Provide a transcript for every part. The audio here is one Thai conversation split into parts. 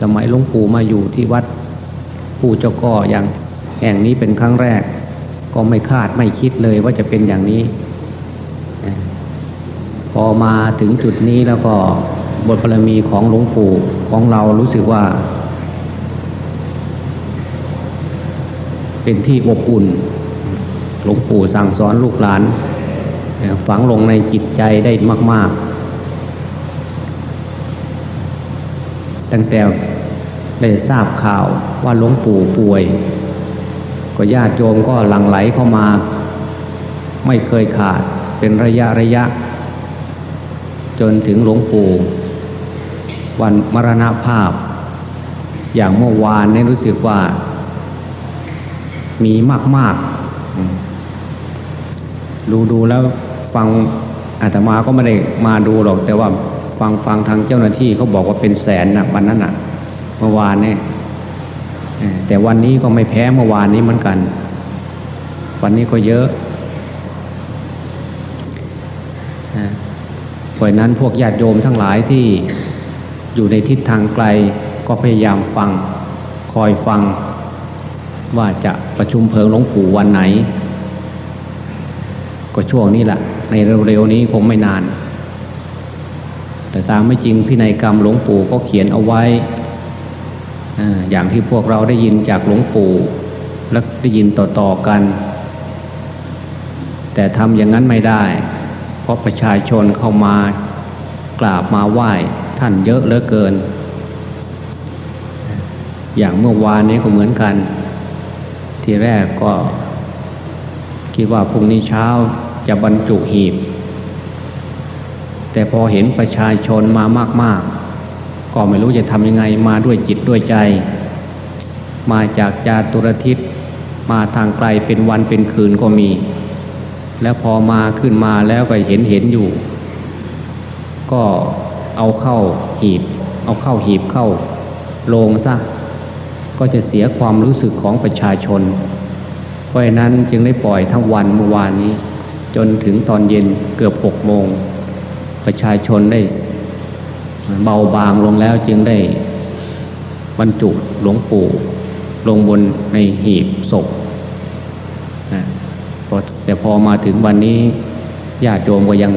สมัยหลวงปู่มาอยู่ที่วัดปู่เจ้าก่ออย่างแห่งนี้เป็นครั้งแรก ก็ไม่คาดไม่คิดเลยว่าจะเป็นอย่างนี้ พอมาถึงจุดนี้แล้วก็บทบารมีของหลวงปู่ของเรารู้สึกว่า เป็นที่อบอุ่น หลวงปู่สั่งสอนลูกหลาน ฝังลงในจิตใจได้มาก ๆ ตั้งแต่ได้ทราบข่าวว่าหลวงปู่ป่วย ก็ญาติโยมก็หลั่งไหลเข้ามา ไม่เคยขาดเป็นระยะระยะ จนถึงหลวงปู่วันมรณภาพ อย่างเมื่อวานนี้รู้สึกว่า มีมากๆดูดูแล้วฟังอาตมาก็ไม่ได้มาดูหรอกแต่ว่า ฟังฟังทางเจ้าหน้าที่เขาบอกว่าเป็นแสนนะวันนั้นนะเมื่อวานเนี่ยแต่วันนี้ก็ไม่แพ้เมื่อวานนี้เหมือนกัน วันนี้ก็เยอะเพราะนั้นพวกญาติโยมทั้งหลายที่อยู่ในทิศทางไกลก็พยายามฟังคอยฟังว่าจะประชุมเพลิงหลวงปู่วันไหน ก็ช่วงนี้แหละในเร็วๆนี้คงไม่นาน แต่ตามไม่จริงพินัยกรรมหลวงปู่ก็เขียนเอาไว้ อย่างที่พวกเราได้ยินจากหลวงปู่และได้ยินต่อๆกัน แต่ทำอย่างนั้นไม่ได้ เพราะประชาชนเข้ามากราบมาไหว้ท่านเยอะเหลือเกิน อย่างเมื่อวานนี้ก็เหมือนกัน ทีแรกก็คิดว่าพรุ่งนี้เช้าจะบรรจุหีบ แต่พอเห็นประชาชนมามาก ๆ ก็ไม่รู้จะทำยังไงมาด้วยจิตด้วยใจ มาจากจาตุรทิศมาทางไกลเป็นวันเป็นคืนก็มี แล้วพอมาขึ้นมาแล้วก็เห็นเห็นอยู่ ก็เอาเข้าหีบ เอาเข้าหีบเข้าโลงซะก็จะเสียความรู้สึกของประชาชน เพราะฉะนั้นจึงได้ปล่อยทั้งวันเมื่อวานนี้ จนถึงตอนเย็นเกือบหกโมง ประชาชนได้เบาบางลงแล้วจึงได้บรรจุหลวงปู่ลงบนในหีบศพนะแต่พอมาถึงวันนี้ญาติโยมก็ยัง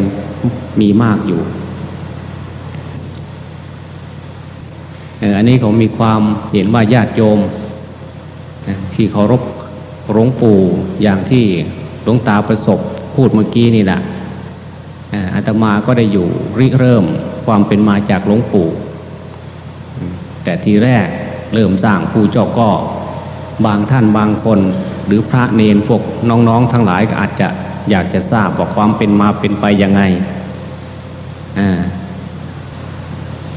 มีมากอยู่อันนี้เขามีความเห็นว่าญาติโยมที่เคารพหลวงปู่อย่างที่หลวงตาประสบพูดเมื่อกี้นี่แหละ อาตมาก็ได้อยู่ริเริ่มความเป็นมาจากหลวงปู่ แต่ทีแรกเริ่มสร้างผู้เจ้าก็บางท่านบางคนหรือพระเนนพวกน้องๆ ทั้งหลายก็อาจจะอยากจะทราบว่าความเป็นมาเป็นไปยังไง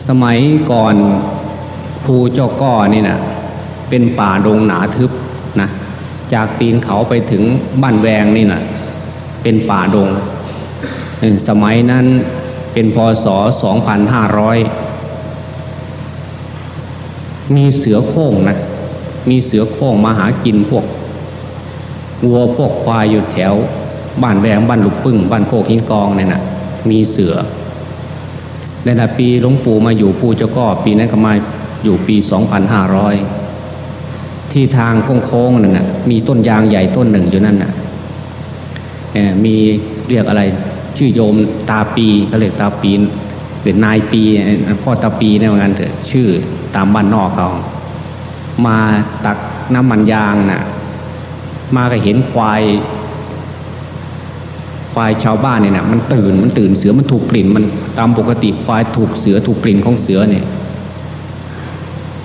สมัยก่อนภูเจ้าก้อนี่นะเป็นป่าดงหนาทึบนะจากตีนเขาไปถึงบ้านแวงนี่นะเป็นป่าดง สมัยนั้นเป็นพศ 2500 มีเสือโค้งนะ มีเสือโค้งมาหากินพวกวัวพวกควายอยู่แถว บ้านแวงบ้านลุกปึ้งบ้านโคกหินกองเนี่ยนะมีเสือในแต่ปีหลวงปู่มาอยู่ปู่เจ้าก็ปีนั้นก็มาอยู่ปี 2500 ที่ทางโค้งๆนั่นนะมีต้นยางใหญ่ต้นหนึ่งอยู่นั่นนะมีเรียกอะไร ชื่อโยมตาปีเขาเรียกตาปีหรือนายปีพ่อตาปีเนี่ยเหมือนกันเถอะชื่อตามบ้านนอกเขามาตักน้ำมันยางนะ่ะมาก็เห็นควาย ควายชาวบ้านเนี่ยนะมันตื่นมันตื่นเสือมันถูกกลิ่น มันตามปกติควายถูกเสือถูกกลิ่นของเสือเนี่ย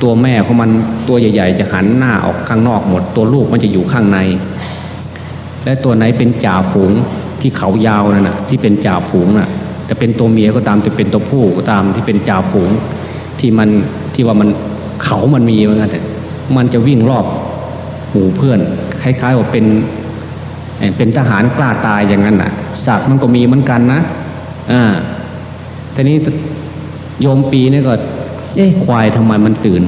ตัวแม่ของมันตัวใหญ่ ๆ จะหันหน้าออกข้างนอกหมด ตัวลูกมันจะอยู่ข้างใน และตัวไหนเป็นจ่าฝูง ที่เขายาวนั่นนะที่เป็นจ่าฝูงน่ะจะเป็นตัวเมียก็ตามจะเป็นตัวผู้ก็ตามที่เป็นจ่าฝูง ที่มันที่ว่ามันเขามันมีเหมือนกันแต่มันจะวิ่งรอบหมู่เพื่อน คล้ายๆว่าเป็นเป็นทหารกล้าตายอย่างนั้นน่ะศักมันก็มีเหมือนกันนะอ่าทีนี้โยมปีนี่ก็เอ๊ะควายทำไมมันตื่น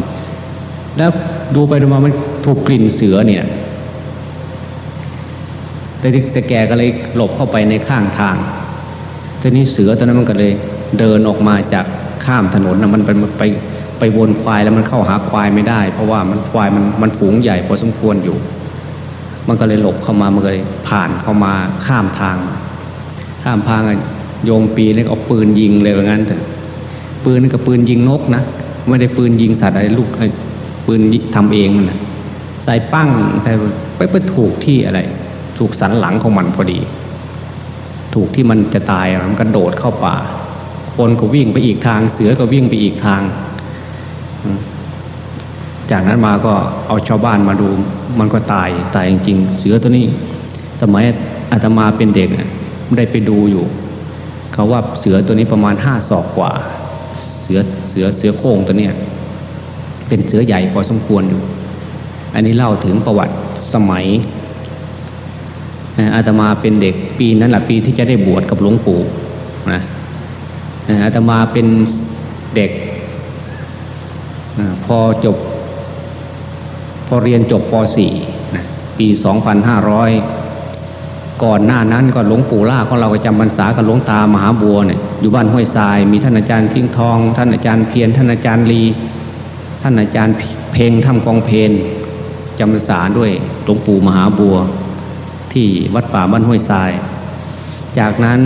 แล้วดูไปดูมามันถูกกลิ่นเสือเนี่ย แต่แต่แกก็เลยหลบเข้าไปในข้างทางทีนี้เสือตอนนั้นมันก็เลยเดินออกมาจากข้ามถนนนะมันไปไปไปวนควายแล้วมันเข้าหาควายไม่ได้ เพราะว่ามันควายมันมันฝูงใหญ่พอสมควรอยู่ มันก็เลยหลบเข้ามามันเลยผ่านเข้ามาข้ามทาง ข้ามทางอะโยมปีนี่ก็เอาปืนยิงเลยว่างั้นเถอะปืนนี่ก็ปืนยิงนกนะไม่ได้ปืนยิงสัตว์อะไรลูกไอ้ปืนทำเองมันนะใส่ปั้งใส่ไปไปถูกที่อะไร ถูกสันหลังของมันพอดี ถูกที่มันจะตายมันกระโดดเข้าป่า คนก็วิ่งไปอีกทาง เสือก็วิ่งไปอีกทาง จากนั้นมาก็เอาชาวบ้านมาดู มันก็ตายตายจริงๆเสือตัวนี้ สมัยอาตมาเป็นเด็กน่ะได้ไปดูอยู่ เขาว่าเสือตัวนี้ประมาณห้าศอกกว่า เสือเสือเสือโคร่งตัวเนี้ยเป็นเสือใหญ่พอสมควรอยู่ อันนี้เล่าถึงประวัติสมัย อาตมาเป็นเด็กปีนั้นแหละปีที่จะได้บวชกับหลวงปู่นะอาตมาเป็นเด็กพอจบ พอเรียนจบป .4 นะปี 2500 ก่อนหน้านั้นก็หลวงปู่ล่าของเราก็จำพรรษากับหลวงตามหาบัวเนี่ยอยู่บ้านห้วยทราย มีท่านอาจารย์ทิ้งทอง ท่านอาจารย์เพียรท่านอาจารย์ลี ท่านอาจารย์เพลงทำกองเพลนจำพรรษาด้วยหลวงปู่มหาบัว ที่วัดป่าบ้านห้วยทราย จากนั้น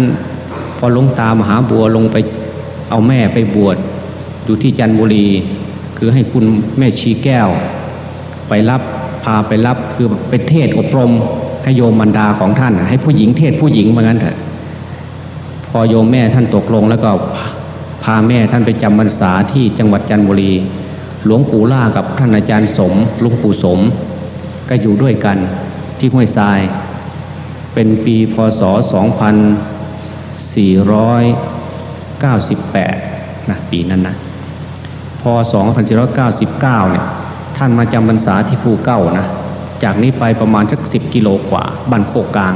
พอหลวงตามหาบัวลงไปเอาแม่ไปบวชอยู่ที่จันทบุรี คือให้คุณแม่ชีแก้ว ไปรับพาไปรับคือไปเทศอบรมให้โยมบรรดาของท่าน ให้ผู้หญิงเทศผู้หญิงเหมือนกันเถอะพอโยมแม่ท่านตกลงแล้วก็พาแม่ท่านไปจำพรรษาที่จังหวัดจันทบุรี หลวงปู่ล่ากับท่านอาจารย์สมหลวงปู่สม ก็อยู่ด้วยกันที่ห้วยทราย เป็นปีพศ 2498 นะปีนั้นนะพศ 2499 เนี่ยท่านมาจำพรรษาที่ภูเก้านะ จากนี้ไปประมาณสักสิบกิโลกว่าบ้านโคกกลาง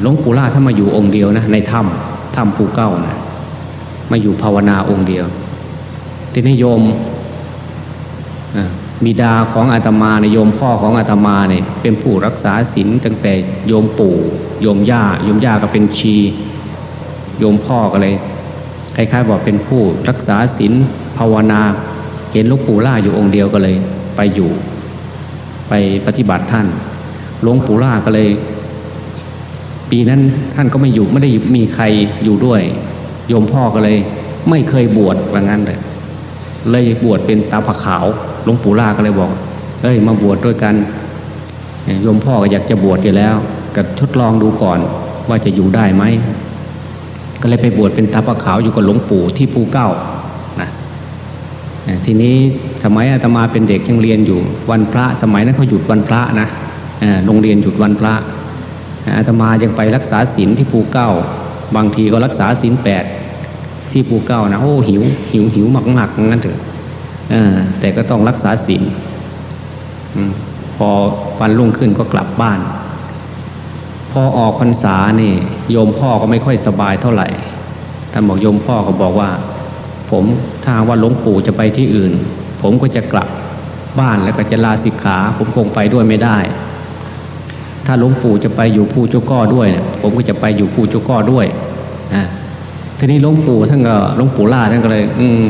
หลวงปู่ล่าท่านมาอยู่องค์เดียวนะในถ้ำถ้ำภูเก้านะมาอยู่ภาวนาองค์เดียวทีนี้โยม บิดาของอาตมาเนี่ยโยมพ่อของอาตมาเนี่ยเป็นผู้รักษาศีลตั้งแต่โยมปู่ โยมย่า โยมย่าก็เป็นชี โยมพ่อก็เลยคล้ายๆบอกเป็นผู้รักษาศีลภาวนา เห็นหลูกปู่ล่าอยู่องค์เดียวก็เลย ไปอยู่ ไปปฏิบัติท่านหลวงปู่ล่าก็เลย ปีนั้นท่านก็ไม่อยู่ไม่ได้มีใครอยู่ด้วย โยมพ่อก็เลย ไม่เคยบวชว่างั้นเลยเลยบวชเป็นตาผาขาว ลวงปู่ล่าก็เลยบอก เอ้ย มาบวชด้วยกันโยมพ่อก็อยากจะบวชอยู่แล้ว ก็ทดลองดูก่อนว่าจะอยู่ได้ไหม ก็เลยไปบวชเป็นตาผาขาวอยู่กับหลวงปู่ที่ภูเก้านะทีนี้สมัยอาตมาเป็นเด็กยังเรียนอยู่วันพระ สมัยนั้นเขาหยุดวันพระนะโรงเรียนหยุดวันพระอาตมายังไปรักษาศีลที่ภูเก้า บางทีก็รักษาศีลแปดที่ภูเก้านะโอ้หิวหิวหิวมากมากๆงั้นเถอะ แต่ก็ต้องรักษาศีลอมพอวันรุ่งขึ้นก็กลับบ้าน พอออกพรรษานี่ โยมพ่อก็ไม่ค่อยสบายเท่าไหร่ท่านบอกโยมพ่อก็บอกว่า ผมถ้าหากว่าหลวงปู่จะไปที่อื่น ผมก็จะกลับบ้านแล้วก็จะลาสิกขา ผมคงไปด้วยไม่ได้ ถ้าหลวงปู่จะไปอยู่ภูเจ้าก้อด้วยเนี่ยผมก็จะไปอยู่ภูเจ้าก้อด้วยอ่าทีนี้หลวงปู่ท่านก็หลวงปู่ล่าท่านก็เลย อืม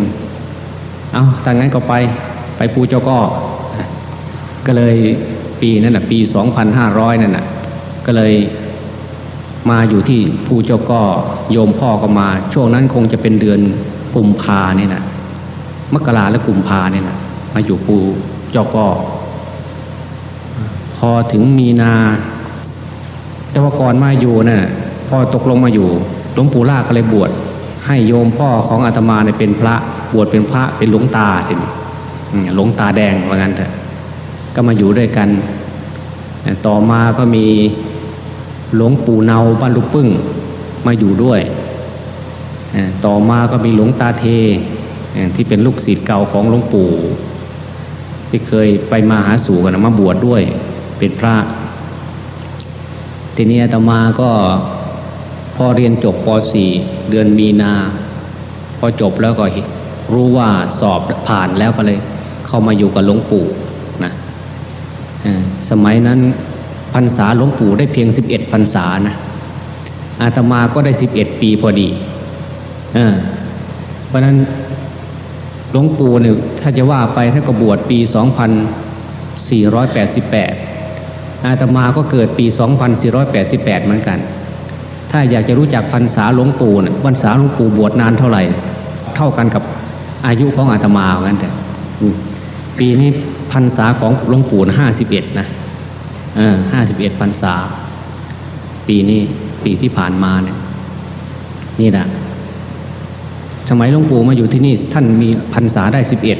เอาถ้างั้นก็ไปไปปูเจ้าก็ ก็เลยปีนั้นน่ะปีสองพันห้าร้อยนั่นน่ะก็เลยมาอยู่ที่ภูเจ้าก็โยมพ่อก็มา ช่วงนั้นคงจะเป็นเดือนกุมภาเนี่ยนะมกราและกุมภาเนี่ยนะมาอยู่ภูเจ้าก็ พอถึงมีนา แต่ว่าก่อนมาอยู่น่ะพอตกลงมาอยู่หลวงปู่ล่าก็เลยบวช ให้โยมพ่อของอาตมาเนี่ยเป็นพระบวชเป็นพระเป็นหลวงตาทีนี้หลวงตาแดงว่างั้นเถอะก็มาอยู่ด้วยกัน ต่อมาก็มีหลวงปู่เนาบ้านลูกปึ้งมาอยู่ด้วย ต่อมาก็มีหลวงตาเทที่เป็นลูกศิษย์เก่าของหลวงปู่ที่เคยไปมาหาสู่กันมาบวชดด้วยเป็นพระ ทีนี้อาตมาก็ พอเรียนจบป .4 เดือนมีนา พอจบแล้วก็รู้ว่าสอบผ่านแล้วก็เลย เข้ามาอยู่กับหลวงปู่นะสมัยนั้นพรรษาหลวงปู่ได้เพียง 11พรรษานะอาตมาก็ได้ 11 ปีพอดีเพราะฉะนั้นหลวงปู่เนี่ยถ้าจะว่าไปท่านก็บวชปี 2488 อาตมาก็เกิดปี 2488 เหมือนกัน ถ้าอยากจะรู้จักพรรษาหลวงปู่เนี่ยพรรษาหลวงปู่บวชนานเท่าไหร่ เท่ากันกับอายุของอาตมาเหมือนกันแต่ปีนี้พรรษาของหลวงปู่ห้าสิบเอ็ดนะเออห้าสิบเอ็ดพรรษา ปีนี้ปีที่ผ่านมาเนี่ยนี่แหละสมัยหลวงปู่มาอยู่ที่นี่ ท่านมีพรรษาได้สิบเอ็ด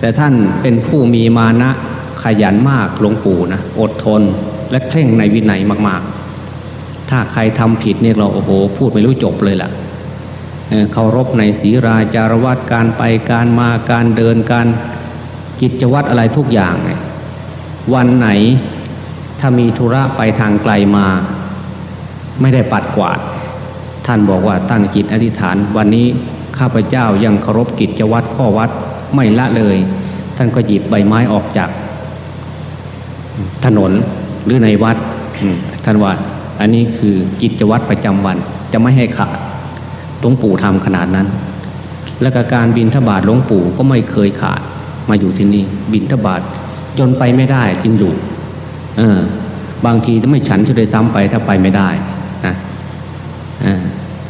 แต่ท่านเป็นผู้มีมานะขยันมากหลวงปู่นะอดทน และเคร่งในวินัยมาก ๆ ถ้าใครทำผิดเนี่ยเราโอ้โห พูดไม่รู้จบเลยล่ะเคารพในศีราจารวัดการไปการมาการเดินการกิจวัตรอะไรทุกอย่าง วันไหนถ้ามีธุระไปทางไกลมา ไม่ได้ปัดกวาด ท่านบอกว่าตั้งจิตอธิษฐาน วันนี้ข้าพเจ้ายังเคารพกิจวัตรข้อวัดไม่ละเลย ท่านก็หยิบใบไม้ออกจาก ถนน หรือในวัดท่านว่าอันนี้คือกิจวัตรประจำวันจะไม่ให้ขาดหลวงปู่ทำขนาดนั้น และกการบินทบาทหลวงปู่ก็ไม่เคยขาดมาอยู่ที่นี่บินทบาทจนไปไม่ได้จึงอยู่เออบางทีจะไม่ฉันจะเลยซ้ำไปถ้าไปไม่ได้นะ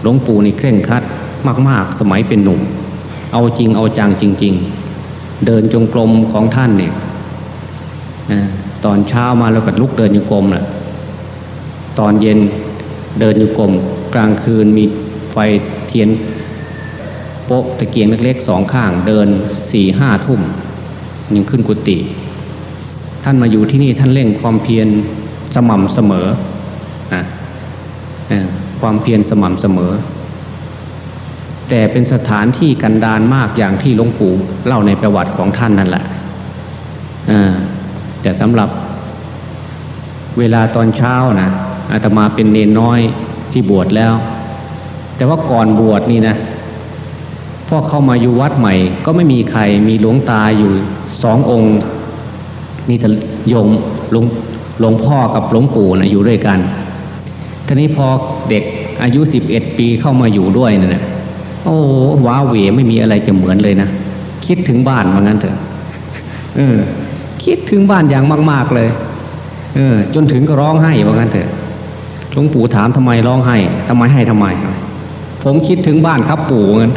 หลวงปู่นี่เคร่งครัดมาก ๆ สมัยเป็นหนุ่ม เอาจริงเอาจังจริง ๆ เดินจงกรมของท่านเนี่ย ตอนเช้ามาแล้วก็ลุกเดินโยกรมน่ะตอนเย็นเดินอยู่กรมกลางคืนมีไฟเทียนโป๊ะตะเกียงเล็กๆสองข้าง เดินสี่ห้าทุ่มยังขึ้นกุฏิท่านมาอยู่ที่นี่ท่านเร่งความเพียรสม่ำเสมอนะความเพียรสม่ำเสมอ แต่เป็นสถานที่กันดานมากอย่างที่หลวงปู่เล่าในประวัติของท่านนั่นแหละอ่า แต่สำหรับเวลาตอนเช้านะอาตมาเป็นเนนน้อยที่บวชแล้ว แต่ว่าก่อนบวชนี่นะพอเข้ามาอยู่วัดใหม่ ก็ไม่มีใครมีหลวงตาอยู่สององค์ มีแต่โยมหลวงหลวงพ่อกับหลวงปู่นะอยู่ด้วยกัน ทีนี้พอเด็กอายุสิบเอ็ดปีเข้ามาอยู่ด้วยนะนะโอ้ว้าเหวไม่มีอะไรจะเหมือนเลยนะ คิดถึงบ้านว่างั้นเถอะเออ คิดถึงบ้านอย่างมาก ๆเลย เออ จนถึงก็ร้องไห้ว่างั้นเถอะหลวงปู่ถามทำไมร้องไห้ทำไมให้ทำไม ผมคิดถึงบ้านครับปู่ว่างั้น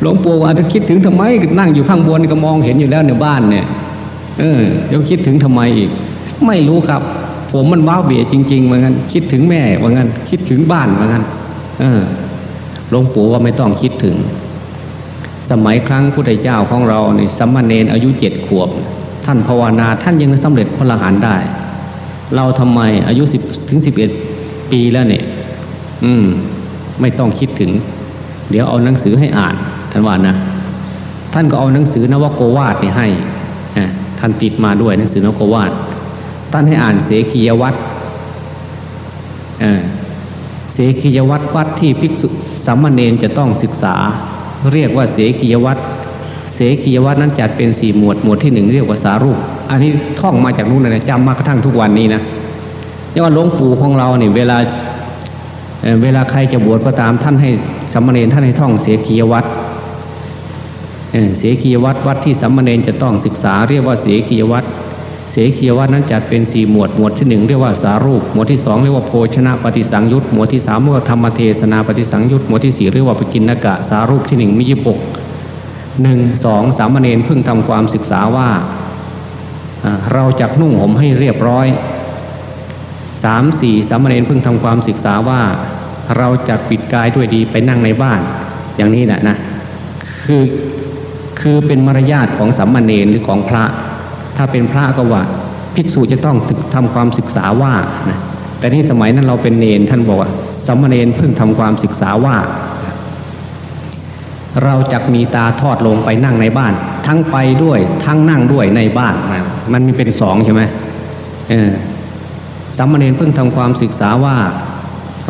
หลวงปู่อาจจะคิดถึงทำไมนั่งอยู่ข้างบนก็มองเห็นอยู่แล้วในบ้านเนี่ย เออเดี๋ยวคิดถึงทำไมอีก ไม่รู้ครับ ผมมันว้าเหวจริงๆเหมือนกันคิดถึงแม่ว่างั้น คิดถึงบ้านว่างั้น เออหลวงปู่ว่าไม่ต้องคิดถึง สมัยครั้งพุทธเจ้าของเราเนี่ยสัมมาเนนอายุเจ็ดขวบ ท่านภาวนาท่านยังสำเร็จพระอรหันต์ได้ เราทำไมอายุสิบถึงสิบเอ็ดปีแล้วเนี่ย อืม ไม่ต้องคิดถึง เดี๋ยวเอาหนังสือให้อ่านท่านว่านะ ท่านก็เอาหนังสือนวโกวาทนี่ให้ท่านติดมาด้วยหนังสือนวโกวาทท่านให้อ่านเสขียวัตรเออเสขียวัตรวัดที่ภิกษุสามเณรจะต้องศึกษา เรียกว่าเสขียวัตรเสขียวัตรนั้นจัดเป็นสี่หมวดหมวดที่หนึ่งเรียกว่าสารูป อันนี้ท่องมาจากนู้นนะจำมากระทั่งทุกวันนี้นะยังว่าหลวงปู่ของเราเนี่ยเวลาเเวลาใครจะบวชก็ตามท่านให้สามมาเณรท่านให้ท่องเสขียวัตรเเสขียวัตรวัดที่สัมมาเนนจะต้องศึกษาเรียกว่าเสขียวัตร เสขียวัตนั้นจัดเป็นสี่หมวดหมวดที่หนึ่งเรียกว่าสารูปหมวดที่สองเรียกว่าโภชนะปฏิสังยุตหมวดที่สามเรียกว่าธรรมเทศนาปฏิสังยุตหมวดที่สี่เรียกว่าปกินนกะสารูปที่หนึ่งมียี่สิบกหนึ่งสองสามเณรเพิ่งทำความศึกษาว่าเราจักนุ่งห่มให้เรียบร้อยสามสี่สามเณรเพิ่งทำความศึกษาว่า เราจะปิดกายด้วยดีไปนั่งในบ้าน อย่างนี้แหละนะคือคือเป็นมารยาทของสัมมาเนรหรือของพระ ถ้าเป็นพระก็ว่าภิกษุจะต้องศึกทำความศึกษาว่านะแต่นี่สมัยนั้นเราเป็นเนรท่านบอกว่าสัมมาเนรเพิ่งทำความศึกษาว่า เราจะมีตาทอดลงไปนั่งในบ้าน ทั้งไปด้วยทั้งนั่งด้วยในบ้านนะมันมีเป็นสองใช่ไหมเออสัมมาเนรเพิ่งทำความศึกษาว่า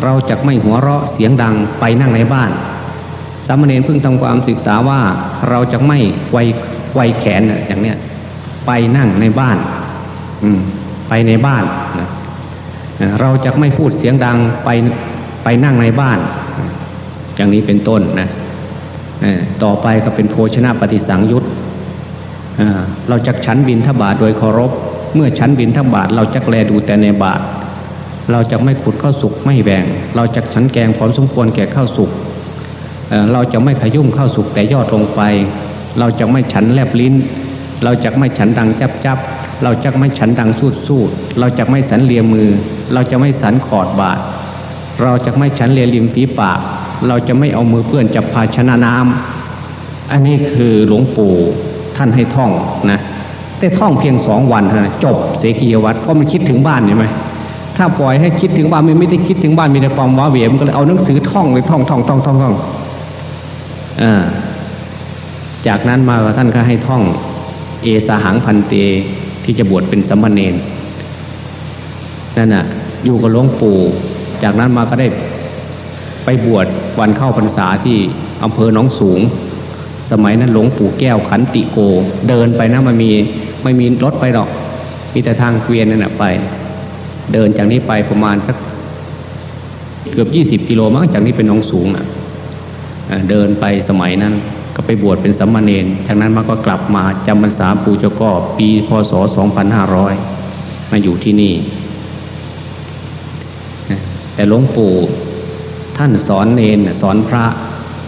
เราจะไม่หัวเราะเสียงดังไปนั่งในบ้านสามเณรเพิ่งทำความศึกษาว่าเราจะไม่ไกวไกวแขนอย่างเนี้ย ไปนั่งในบ้าน อืมไปในบ้านนะเราจะไม่พูดเสียงดังไปไปนั่งในบ้าน อย่างนี้เป็นต้นนะต่อไปก็เป็นโภชนะปฏิสังยุตเราจักฉันบินทบาทโดยเคารพ เมื่อฉันบินทบาทเราจักแลดูแต่ในบาท เราจะไม่ขุดข้าวสุกไม่แบ่ง เราจักฉันแกงพร้อมสมควรแก่ข้าวสุกเราจะไม่ขยุ่มข้าวสุกแต่ยอดลงไป เราจะไม่ฉันแลบลิ้น เราจะไม่ฉันดังจับจับเราจะไม่ฉันดังสูดสูดเราจะไม่สันเลียมือ เราจะไม่สันขอดบาทเราจะไม่ฉันเลียริมฝีปาก เราจะไม่เอามือเปื้อนจับภาชนะน้ำอันนี้คือหลวงปู่ท่านให้ท่องนะแต่ท่องเพียงสองวันนะจบเสกียวัตรเพราะมันคิดถึงบ้านเห็นไหมถ้าปล่อยให้คิดถึงบ้านมันไม่ได้คิดถึงบ้านมีแต่ความว้าเหวมันก็เลยเอาหนังสือท่องเลยท่องท่องท่องท่องท่องอ่าจากนั้นมาท่านก็ให้ท่อง เอสาหังพันเตที่จะบวชเป็นสัมมาเนนนั่นน่ะอยู่กับหลวงปู่ จากนั้นมาก็ได้ไปบวชวันเข้าพรรษาที่อำเภอหนองสูง สมัยนั้นหลวงปู่แก้วขันติโก เดินไปนะมันมีไม่มีรถไปหรอก มีแต่ทางเกวียนนั่นแหะไป เดินจากนี้ไปประมาณสักเกือบยี่สิบกิโลมั้งจากนี้เป็นหนองสูงอะเดินไปสมัยนั้น ก็ไปบวชเป็นสัมมาเนนจากนั้นมาก็กลับมาจำพรรษาปู่เจ้าก็ปีพศ 2500 มาอยู่ที่นี่ แต่หลวงปู่ท่านสอนเนนสอนพระ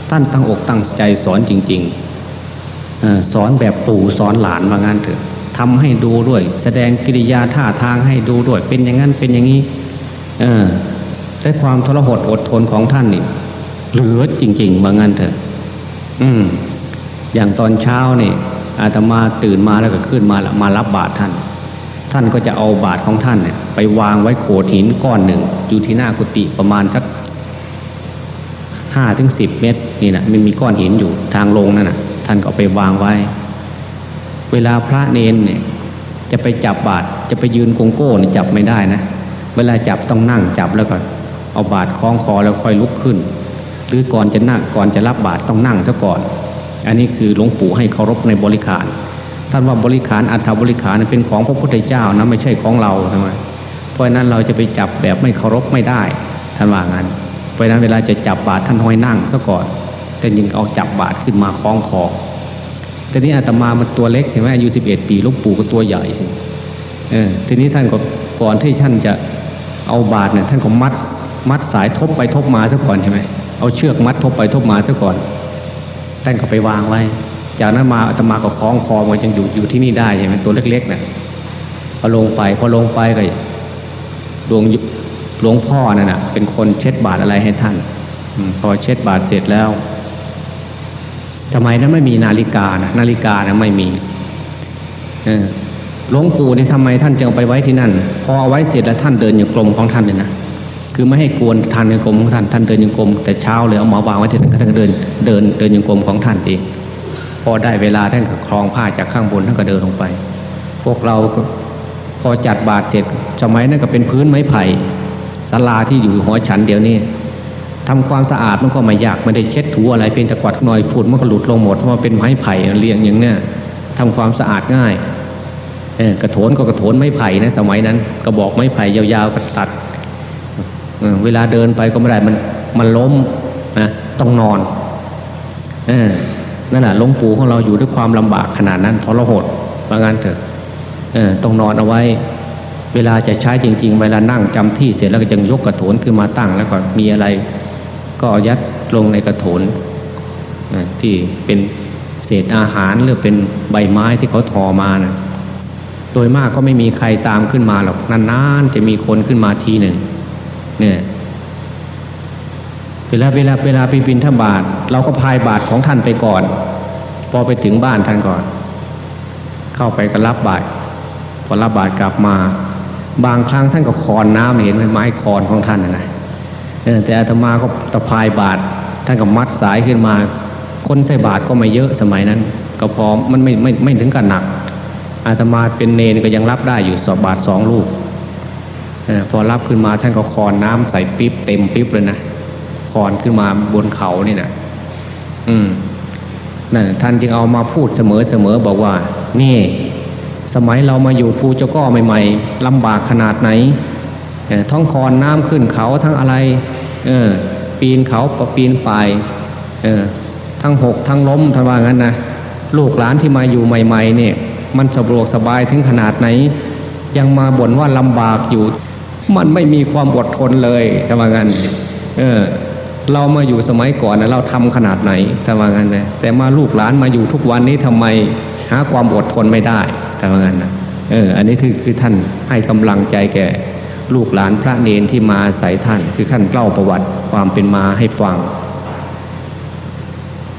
ท่านตั้งอกตั้งใจสอนจริงๆสอนแบบปู่สอนหลานว่างั้นเถอะทำให้ดูด้วย แสดงกิริยาท่าทางให้ดูด้วย เป็นอย่างนั้นเป็นอย่างนี้เออและความทรหดอดทนของท่านนี่เหลือจริงๆว่างั้นเถอะ อืม อย่างตอนเช้านี่อาตมาตื่นมาแล้วก็ขึ้นมาละมารับบาตรท่าน ท่านก็จะเอาบาตรของท่านเนี่ยไปวางไว้โขดหินก้อนหนึ่ง อยู่ที่หน้ากุฏิประมาณสักห้าถึงสิบเมตรนี่นะมันมีก้อนหินอยู่ทางลงนั่นนะท่านก็ไปวางไว้ เวลาพระเนนเนี่ย จะไปจับบาตรจะไปยืนโกงโก้เนี่ยจับไม่ได้นะ เวลาจับต้องนั่งจับแล้วก็เอาบาตรคล้องคอแล้วค่อยลุกขึ้น หรือก่อนจะนั่งก่อนจะรับบาตรต้องนั่งซะก่อน อันนี้คือหลวงปู่ให้เคารพในบริขาร ท่านว่าบริขารอัฐบริขารนั้นเป็นของพระพุทธเจ้านะไม่ใช่ของเราใช่ไมเพราะนั้นเราจะไปจับแบบไม่เคารพไม่ได้ท่านว่างั้นเพราะนั้นเวลาจะจับบาตรท่านห้อยนั่งซะก่อนแต่ยังเอาจับบาตรขึ้นมาคล้องคอแต่นี้อาตมามันตัวเล็กใช่ไหมอายุสิบเอ็ดปีหลูกปู่ก็ตัวใหญ่สิเออทีนี้ท่านก็ก่อนที่ท่านจะเอาบาตรเนี่ยท่านก็มัดมัดสายทบไปทบมาซะก่อนใช่ไหม เอาเชือกมัดทบไปทบมาซะก่อนท่านก็ไปวางไว้ จากนั้นมาอาตมาก็คล้องคอมันยังอยู่อยู่ที่นี่ได้ใช่ไหมตัวเล็กๆเนี่ยพอลงไปพอลงไปก็หลวงหลวงพ่อนั่นน่ะ เป็นคนเช็ดบาตรอะไรให้ท่านอพอเช็ดบาตรเสร็จแล้วทำไมนั้นไม่มีนาฬิกานะนาฬิกานะไม่มีเออหลวงปู่นี่ทำไมท่านจึงเอาไปไว้ที่นั่น พอเอาไว้เสร็จแล้วท่านเดินอยู่กลมของท่านเลยนะ คือไม่ให้กวนทานในกลมของท่านท่านเดินยังกลมแต่เช้าเลยเอาหมาวางไว้ที่นั่นท่านก็เดินเดินเดินยังกลมของท่านเองพอได้เวลาท่านก็คลองผ้าจากข้างบนท่านก็เดินลงไป พวกเราก็พอจัดบาตรเสร็จสมัยนั้นก็เป็นพื้นไม้ไผ่ศาลาที่อยู่หอฉันเดี๋ยวนี้ทำความสะอาดมันก็ไม่ยากไม่ได้เช็ดถูอะไรเพียงแต่กวาดหน่อยฝุ่นมันก็หลุดลงหมดเพราะเป็นไม้ไผ่เรียงอย่างเนี้ยทำความสะอาดง่ายเอกระโถนก็กระโถนไม้ไผ่นะสมัยนั้นกระบอกไม้ไผ่ยาวๆก็ตัด เวลาเดินไปก็ไม่ได้มันมันล้มนะต้องนอนอนั่นแหละหลวงปู่ของเราอยู่ด้วยความลำบากขนาดนั้นทรหดว่างั้นเถอะต้องนอนเอาไว้ เวลาจะใช้จริง ๆ เวลานั่งจำที่เสร็จแล้วก็จึงยกกระโถนขึ้นมาตั้งแล้วก็มีอะไร ก็ยัดลงในกระโถนที่เป็นเศษอาหารหรือเป็นใบไม้ที่เขาทอมานะโดยมากก็ไม่มีใครตามขึ้นมาหรอกนานๆจะมีคนขึ้นมาทีหนึ่ง เนี่ยเวลาเวลาเวลาไปบินทบาท เราก็พายบาทของท่านไปก่อน พอไปถึงบ้านท่านก่อน เข้าไปก็รับบาทพอรับบาทกลับมา บางครั้งท่านก็คอนน้ำเห็นไหมไม้คอนของท่านนะแต่อาตมาก็ตะพายบาท ท่านก็มัดสายขึ้นมา คนใส่บาทก็ไม่เยอะสมัยนั้น ก็พอมันไม่ไม่ไม่ถึงกับหนักอาตมาเป็นเนนก็ยังรับได้อยู่สอบบาทสองลูก พอรับขึ้นมาท่านก็คอนน้ำใส่ปิ๊บเต็มปิ๊บเลยนะคอนขึ้นมาบนเขานี่นะอืมนั่นท่านจึงเอามาพูดเสมอเสมอบอกว่า นี่ สมัยเรามาอยู่ภูเจ้าก้อใหม่ๆลำบากขนาดไหนท้องคอนน้ำขึ้นเขาทั้งอะไร เออ ปีนเขาประปีนป่ายเออ ทั้งหกทั้งล้มท่านว่างั้นนะลูกหลานที่มาอยู่ใหม่ ๆ เนี่ย มันสะดวกสบายถึงขนาดไหน ยังมาบ่นว่าลำบากอยู่ มันไม่มีความอดทนเลยท่านว่างั้นเออเรามาอยู่สมัยก่อนนะเราทำขนาดไหนท่านว่างั้นนะแต่มาลูกหลานมาอยู่ทุกวันนี้ทำไมหาความอดทนไม่ได้ท่านว่างั้นนะเอออันนี้คือคือท่านให้กำลังใจแก่ลูกหลานพระเนนที่มาใส่ท่าน คือท่านเล่าประวัติความเป็นมาให้ฟัง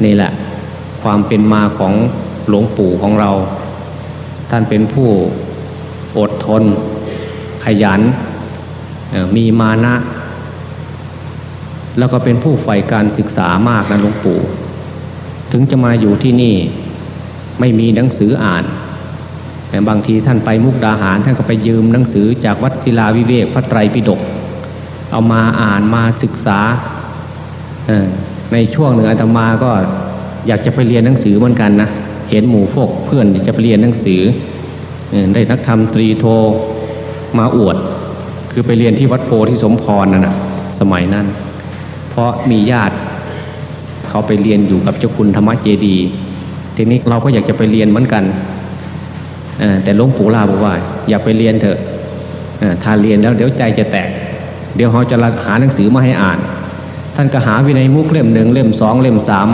นี่แหละ ความเป็นมาของหลวงปู่ของเรา ท่านเป็นผู้อดทน ขยัน มีมานะ แล้วก็เป็นผู้ใฝ่การศึกษามากนะหลวงปู่ ถึงจะมาอยู่ที่นี่ไม่มีหนังสืออ่านแต่บางทีท่านไปมุกดาหารท่านก็ไปยืมหนังสือจากวัดศิลาวิเวกพระไตรปิฎกเอามาอ่านมาศึกษาในช่วงหนึ่งอาตมาก็อยากจะไปเรียนหนังสือเหมือนกันนะเห็นหมู่พวกเพื่อนจะไปเรียนหนังสือได้นักธรรมตรีโทมาอวด คือไปเรียนที่วัดโพธิสมพรน่ะนะสมัยนั้น เพราะมีญาติเขาไปเรียนอยู่กับเจ้าคุณธรรมเจดีย์ทีนี้เราก็อยากจะไปเรียนเหมือนกัน แต่หลวงปู่ลาบอกว่า อย่าไปเรียนเถอะถ้าเรียนแล้วเดี๋ยวใจจะแตก เดี๋ยวเขาจะหาหนังสือมาให้อ่าน ท่านก็หาวินัยมุกเล่มหนึ่งเล่มสองเล่มสาม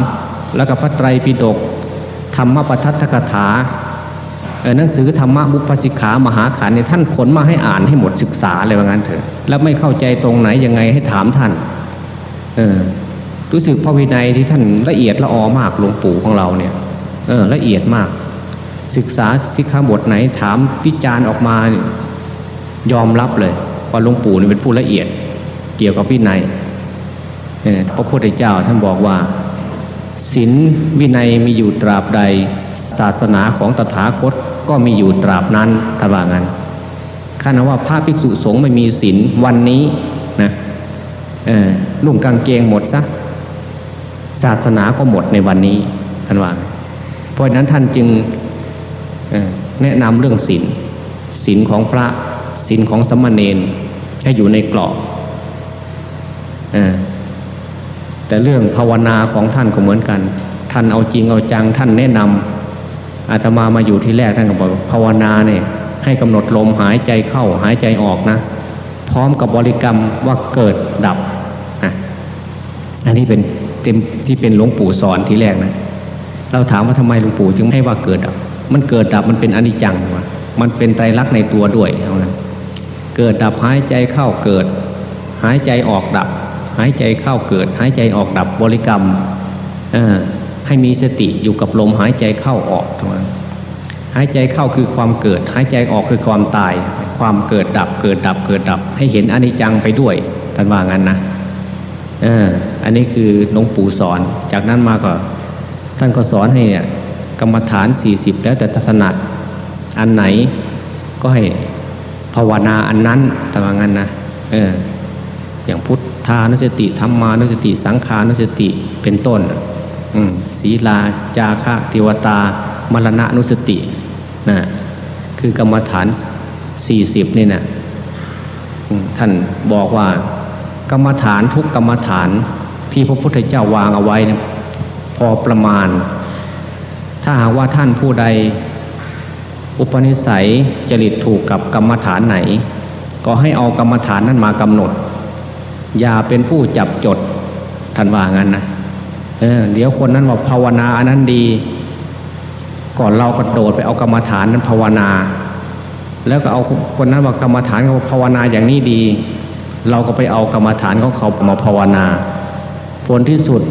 แล้วก็พระไตรปิฎกธรรมปทัตถกถา หนังสือธรรมบุพสิกขามหาขันธ์เนี่ยท่านขนมาให้อ่านให้หมดศึกษาเลยว่างั้นเถอะ แล้วไม่เข้าใจตรงไหนยังไงให้ถามท่าน เออ รู้สึกพระวินัยที่ท่านละเอียดละออมากหลวงปู่ของเราเนี่ย เออ ละเอียดมาก ศึกษาสิกขาบทไหนถามวิจารณ์ออกมาเนี่ยยอมรับเลยว่าหลวงปู่นี่เป็นผู้ละเอียด เกี่ยวกับวินัยเออพระพุทธเจ้าท่านบอกว่าศีลวินัยมีอยู่ตราบใด ศาสนาของตถาคตก็มีอยู่ตราบนั้นถ้าว่างั้นขณะว่าพระภิกษุสงฆ์ไม่มีศีลวันนี้นะเออนุ่งกางเกงหมดซะศาสนาก็หมดในวันนี้ท่านว่า เพราะนั้นท่านจึงแนะนำเรื่องศีลศีลของพระศีลของสมณเณรให้อยู่ในกรอบแต่เรื่องภาวนาของท่านก็เหมือนกัน ท่านเอาจริงเอาจังท่านแนะนำ อาตมามาอยู่ที่แรกท่านก็บอกภาวนาเนี่ยให้กำหนดลมหายใจเข้าหายใจออกนะ พร้อมกับบริกรรมว่าเกิดดับอะอันนี้เป็นเต็มที่เป็นหลวงปู่สอนที่แรกนะ เราถามว่าทำไมหลวงปู่จึงให้ว่าเกิดดับ มันเกิดดับมันเป็นอนิจจังวะมันเป็นไตรลักษณ์ในตัวด้วยเอางั้นเกิดดับหายใจเข้าเกิด หายใจออกดับ หายใจเข้าเกิด หายใจออกดับบริกรรมเออ ให้มีสติอยู่กับลมหายใจเข้าออกทั้งนั้นหายใจเข้าคือความเกิด หายใจออกคือความตาย ความเกิดดับเกิดดับเกิดดับ ให้เห็นอนิจจังไปด้วยท่านว่างั้นนะเอออันนี้คือหลวงปู่สอน จากนั้นมาก็ท่านก็สอนให้เนี่ยกรรมฐานสี่สิบแล้วแต่ถนัดอันไหนก็ให้ภาวนาอันนั้นแต่ว่างั้นนะเอออย่างพุทธานุสติธรรมานุสติ สังขานุสติเป็นต้น อืม ศีลา จาคะเทวตา มรณะนุสตินะคือกรรมฐานสี่สิบนี่นะท่านบอกว่ากรรมฐานทุกกรรมฐานที่พระพุทธเจ้าวางเอาไว้พอประมาณ ถ้าหากว่าท่านผู้ใด อุปนิสัยจริตถูกกับกรรมฐานไหน ก็ให้เอากรรมฐานนั้นมากำหนด อย่าเป็นผู้จับจดท่านว่างั้นนะ เออเดี๋ยวคนนั้นว่าภาวนาอันนั้นดี ก่อนเรากระโดดไปเอากรรมฐานนั้นภาวนา แล้วก็เอาคนนั้นว่ากรรมฐานเขาภาวนาอย่างนี้ดี เราก็ไปเอากรรมฐานของเขามาภาวนา ผลที่สุด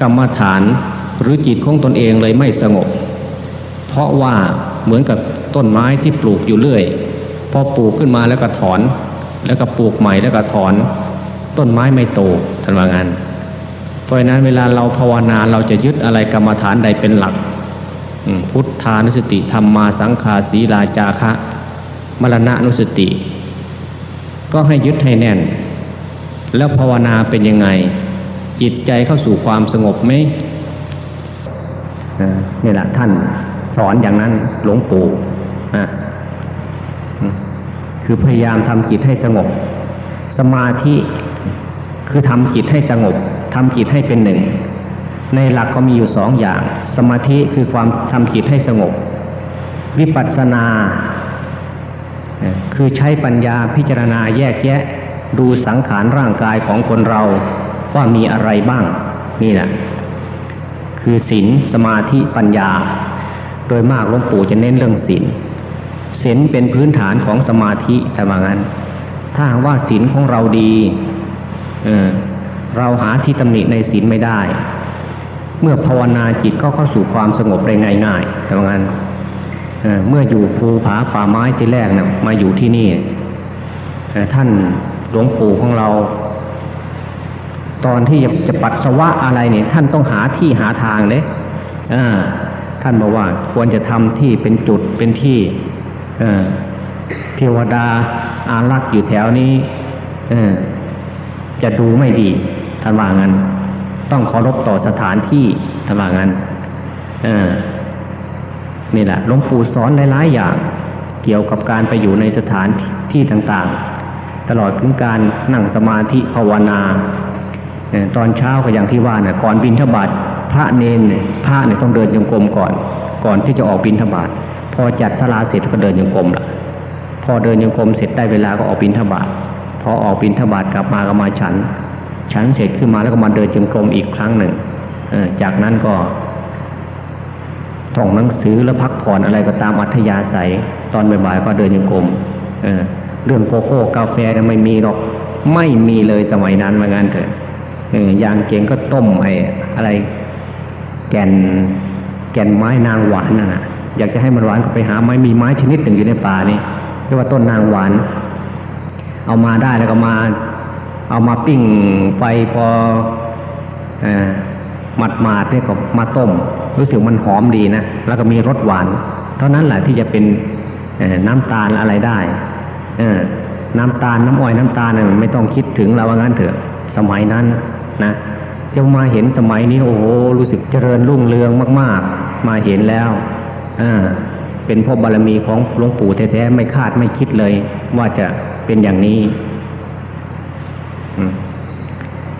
กรรมฐานหรือจิตของตนเองเลยไม่สงบ เพราะว่าเหมือนกับต้นไม้ที่ปลูกอยู่เรื่อยพอปลูกขึ้นมาแล้วก็ถอน แล้วก็ปลูกใหม่แล้วก็ถอน ต้นไม้ไม่โตทันว่างั้น ราะนั้นเวลาเราภาวนาเราจะยึดอะไรกรรมฐานใดเป็นหลักพุทธานุสติธรรมมาสังคาศีลาจาคะมรณะนุสติ ก็ให้ยึดให้แน่น แล้วภาวนาเป็นยังไง จิตใจเข้าสู่ความสงบไหมนี่แหละท่านสอนอย่างนั้นหลวงปู่คือพยายามทำจิตให้สงบ สมาธิคือทำจิตให้สงบ ทำจิตให้เป็นหนึ่ง ในหลักก็มีอยู่สองอย่าง สมาธิคือความทำจิตให้สงบ วิปัสสนา คือใช้ปัญญาพิจารณาแยกแยะ ดูสังขารร่างกายของคนเราว่ามีอะไรบ้าง นี่แหละคือศีลสมาธิปัญญา โดยมากหลวงปู่จะเน้นเรื่องศีลศีลเป็นพื้นฐานของสมาธิแต่ว่างั้น ถ้าว่าศีลของเราดี เออ เราหาที่ตำหนิในศีลไม่ได้ เมื่อภาวนาจิตก็เข้าสู่ความสงบได้ง่ายๆแต่ว่านเมื่ออยู่ภูผาป่าไม้ที่แรกนะมาอยู่ที่นี่ ท่านหลวงปู่ของเรา ตอนที่จะปัสสาวะอะไรเนี่ยท่านต้องหาที่หาทางเลยท่านบอกว่าควรจะทำที่เป็นจุดเป็นที่เทวดาอารักษ์อยู่แถวนี้จะดูไม่ดี ท่านว่างั้น ต้องเคารพต่อสถานที่ท่านว่างั้นนี่แหละหลวงปู่สอนหลายๆอย่าง เกี่ยวกับการไปอยู่ในสถานที่ต่างๆ ตลอดถึงการนั่งสมาธิภาวนาตอนเช้าก็อย่างที่ว่านะก่อนบินทบาทพระเนนพระเนี่ยต้องเดินจงกรมก่อน ก่อนที่จะออกบินทบาทพอจัดสลาเสร็จก็เดินจงกรมละพอเดินจงกรมเสร็จได้เวลาก็ออกบินทบาทพอออกบินทบาทกลับมาก็มาฉัน ฉันเสร็จขึ้นมาแล้วก็มาเดินจงกรมอีกครั้งหนึ่งจากนั้นก็ท่องหนังสือแล้วพักผ่อนอะไรก็ตามอัธยาศัย ตอนบ่ายๆก็เดินยังกรมเเรื่องโกโก้กาแฟไม่มีหรอกไม่มีเลยสมัยนั้นมางั้นเถอะอย่างเก่งก็ต้มไอ้อะไร แก่นแก่นไม้นางหวานน่ะนะอยากจะให้มันหวานก็ไปหาไม้มีไม้ชนิดหนึ่งอยู่ในป่านี่เรียกว่าต้นนางหวาน เอามาได้แล้วก็มา เอามาปิ้งไฟพอหมัดมาดเนี่ยก็มาต้ม รู้สึกมันหอมดีนะ แล้วก็มีรสหวาน เท่านั้นแหละที่จะเป็นน้ำตาลอะไรได้น้ำตาลน้ำอ้อยน้ำตาลนไม่ต้องคิดถึงเราว่างั้นเถอะสมัยนั้นนะจะมาเห็นสมัยนี้โอ้โหรู้สึกเจริญรุ่งเรืองมาก ๆ มาเห็นแล้วเป็นพ่อบารมีของหลวงปู่แท้ๆไม่คาดไม่คิดเลยว่าจะเป็นอย่างนี้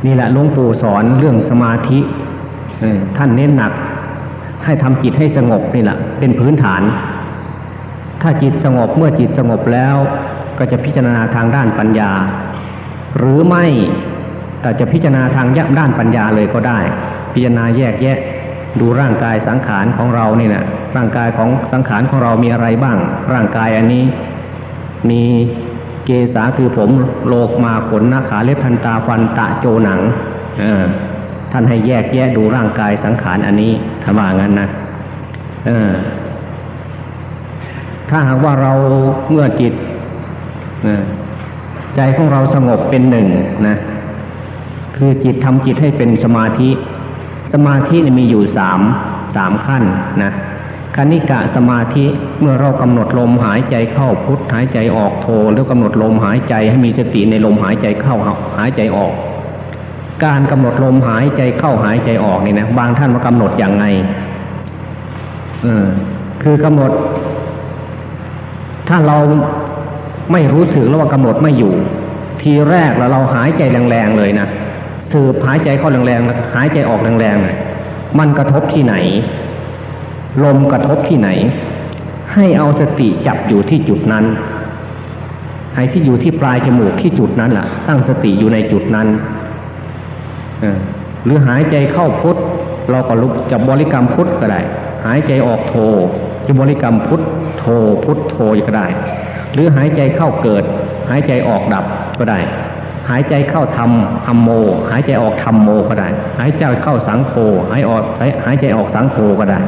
นี่แหละหลวงปู่สอนเรื่องสมาธิท่านเน้นหนัก ให้ทำจิตให้สงบนี่แหละเป็นพื้นฐาน ถ้าจิตสงบเมื่อจิตสงบแล้วก็จะพิจารณาทางด้านปัญญา หรือไม่แต่จะพิจารณาทางยัด้านปัญญาเลยก็ได้ พิจารณาแยกแยะดูร่างกายสังขารของเรานี่นะร่างกายของสังขารของเรามีอะไรบ้าง ร่างกายอันนี้ มี เกษาคือผมโลกมาขนนาขาเล็บพันตาฟันตะโจหนังท่านให้แยกแยะดูร่างกายสังขารอันนี้ถ้าว่างั้นนะถ้าหากว่าเราเมื่อจิตใจของเราสงบเป็นหนึ่งนะคือจิตทำจิตให้เป็นสมาธิ สมาธิมีอยู่สามสามขั้นนะ คณิกะสมาธิเมื่อเรากำหนดลมหายใจเข้าพุทหายใจออกโทแล้วกำหนดลมหายใจให้มีสติในลมหายใจเข้าหายใจออก การกำหนดลมหายใจเข้าหายใจออกนี่นะบางท่านมากำหนดอย่างไงเออคือกำหนด ถ้าเราไม่รู้สึกแล้วว่ากำหนดไม่อยู่ ทีแรกแล้วเราหายใจแรงๆเลยนะสืบหายใจเข้าแรงๆแล้วหายใจออกแรงๆมันกระทบที่ไหน ลมกระทบที่ไหน ให้เอาสติจับอยู่ที่จุดนั้นให้ที่อยู่ที่ปลายจมูกที่จุดนั้นแหละตั้งสติอยู่ในจุดนั้นหรือหายใจเข้าพุทธเราก็ลุกจับบริกรรมพุทธก็ได้ หายใจออกโทจะบริกรรมพุทธโทพุทธโทก็ได้ หรือหายใจเข้าเกิด หายใจออกดับก็ได้ หายใจเข้าทำอัมโม หายใจออกธรรมโมก็ได้ หายใจเข้าสังโฆหายออกหายใจออกสังโฆก็ได้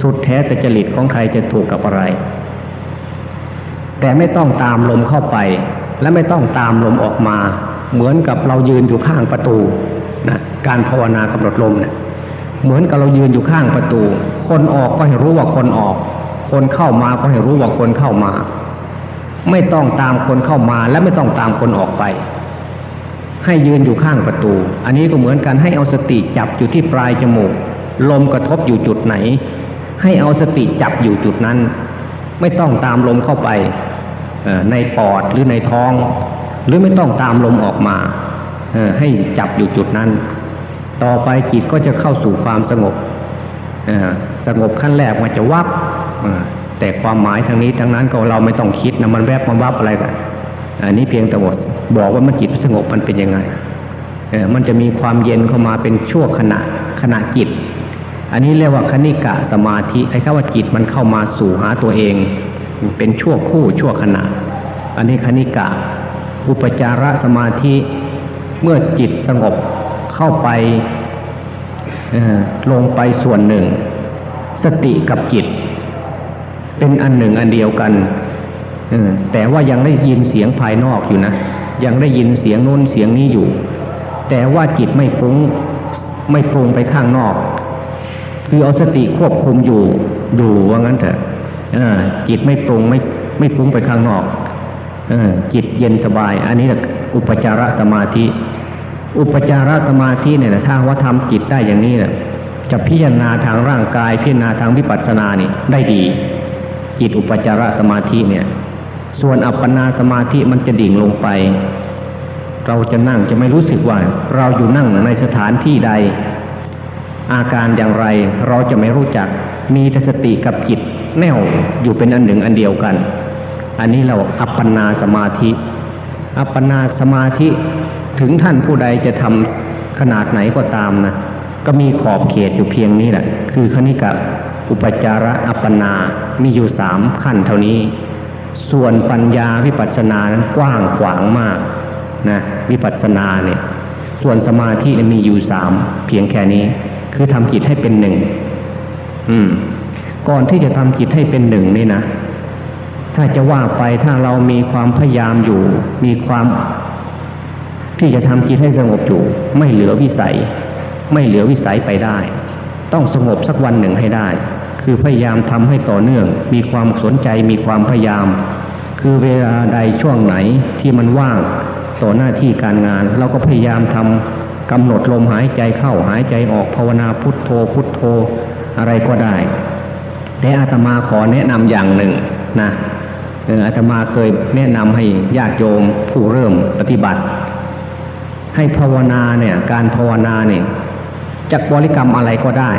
สุดแท้แต่จริตของใครจะถูกกับอะไร แต่ไม่ต้องตามลมเข้าไป และไม่ต้องตามลมออกมา เหมือนกับเรายืนอยู่ข้างประตูนะการภาวนากำหนดลมเนะี่ยเหมือนกับเรายืนอยู่ข้างประตู คนออกก็ให้รู้ว่าคนออก คนเข้ามาก็ให้รู้ว่าคนเข้ามา ไม่ต้องตามคนเข้ามาและไม่ต้องตามคนออกไป ให้ยืนอยู่ข้างประตู อันนี้ก็เหมือนกันให้เอาสติจับอยู่ที่ปลายจมูก ลมกระทบอยู่จุดไหน ให้เอาสติจับอยู่จุดนั้น ไม่ต้องตามลมเข้าไปในปอดหรือในท้อง หรือไม่ต้องตามลมออกมาให้จับอยู่จุดนั้น ต่อไปจิตก็จะเข้าสู่ความสงบสงบขั้นแรกมันจะวับแต่ความหมายทางนี้ทางนั้นก็เราไม่ต้องคิดนะมันแวบมันวับอะไรกันอันนี้เพียงแต่บอกบอกว่ามันจิตสงบมันเป็นยังไงมันจะมีความเย็นเข้ามาเป็นชั่วขณะขณะจิต อันนี้เรียกว่าคณิกะสมาธิใครเข้าว่าจิตมันเข้ามาสู่หาตัวเอง เป็นชั่วคู่ชั่วขณะ อันนี้คณิกะ อุปจารสมาธิเมื่อจิตสงบเข้าไปลงไปส่วนหนึ่ง สติกับจิต เป็นอันหนึ่งอันเดียวกันแต่ว่ายังได้ยินเสียงภายนอกอยู่นะ ยังได้ยินเสียงโน้นเสียงนี้อยู่ แต่ว่าจิตไม่ฟุ้งไม่ปรุงไปข้างนอก คือเอาสติควบคุมอยู่อยู่ว่างั้นเถอะจิตไม่ปรุงไม่ไม่ฟุ้งไปข้างนอกอจิตเย็นสบาย อันนี้แหละอุปจารสมาธิ อุปจารสมาธิเนี่ยนะถ้าว่าทำจิตได้อย่างนี้เนี่ยจะพิจารณาทางร่างกาย พิจารณาทางวิปัสสนานี่ได้ดี จิตอุปจารสมาธิเนี่ย ส่วนอัปปนาสมาธิมันจะดิ่งลงไป เราจะนั่งจะไม่รู้สึกว่า เราอยู่นั่งในสถานที่ใด อาการอย่างไรเราจะไม่รู้จัก มีแต่สติกับจิตแน่วอยู่เป็นอันหนึ่งอันเดียวกัน อันนี้เราอัปปนาสมาธิ อัปปนาสมาธิถึงท่านผู้ใดจะทำขนาดไหนก็ตามนะก็มีขอบเขตอยู่เพียงนี้แหละ คือคณิกะอุปจาระอัปปนา มีอยู่สามขั้นเท่านี้ ส่วนปัญญาวิปัสสนานั้นกว้างขวางมากนะวิปัสสนาเนี่ย ส่วนสมาธิมีอยู่สามเพียงแค่นี้ คือทำจิตให้เป็นหนึ่ง อืม ก่อนที่จะทำจิตให้เป็นหนึ่งนี่นะ ถ้าจะว่าไปถ้าเรามีความพยายามอยู่ มีความ ที่จะทำจิตให้สงบอยู่ ไม่เหลือวิสัย ไม่เหลือวิสัยไปได้ ต้องสงบสักวันหนึ่งให้ได้ คือพยายามทำให้ต่อเนื่อง มีความสนใจ มีความพยายาม คือเวลาใดช่วงไหนที่มันว่างต่อหน้าที่การงาน เราก็พยายามทำ กำหนดลมหายใจเข้าหายใจออกภาวนาพุทโธพุทโธอะไรก็ได้ แต่อาตมาขอแนะนำอย่างหนึ่งนะเอออาตมาเคยแนะนำให้ญาติโยมผู้เริ่มปฏิบัติ ให้ภาวนาเนี่ยการภาวนาเนี่ยจักบริกรรมอะไรก็ได้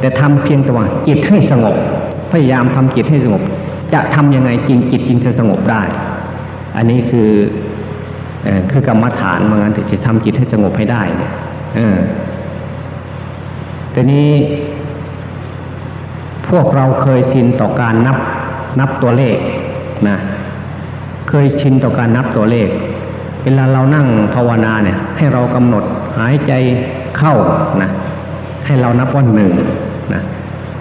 แต่ทำเพียงแต่ว่าจิตให้สงบ พยายามทำจิตให้สงบ จะทำยังไงจริงจิตจริงจะสงบได้ อันนี้คือ คือกรรมฐานเหมือนกันที่จะทำจิตให้สงบให้ได้เนี่ยเออแต่นี้พวกเราเคยชินต่อการนับนับตัวเลขนะเคยชินต่อการนับตัวเลข เวลาเรานั่งภาวนาเนี่ยให้เรากำหนดหายใจเข้านะให้เรานับว่าหนึ่งนะ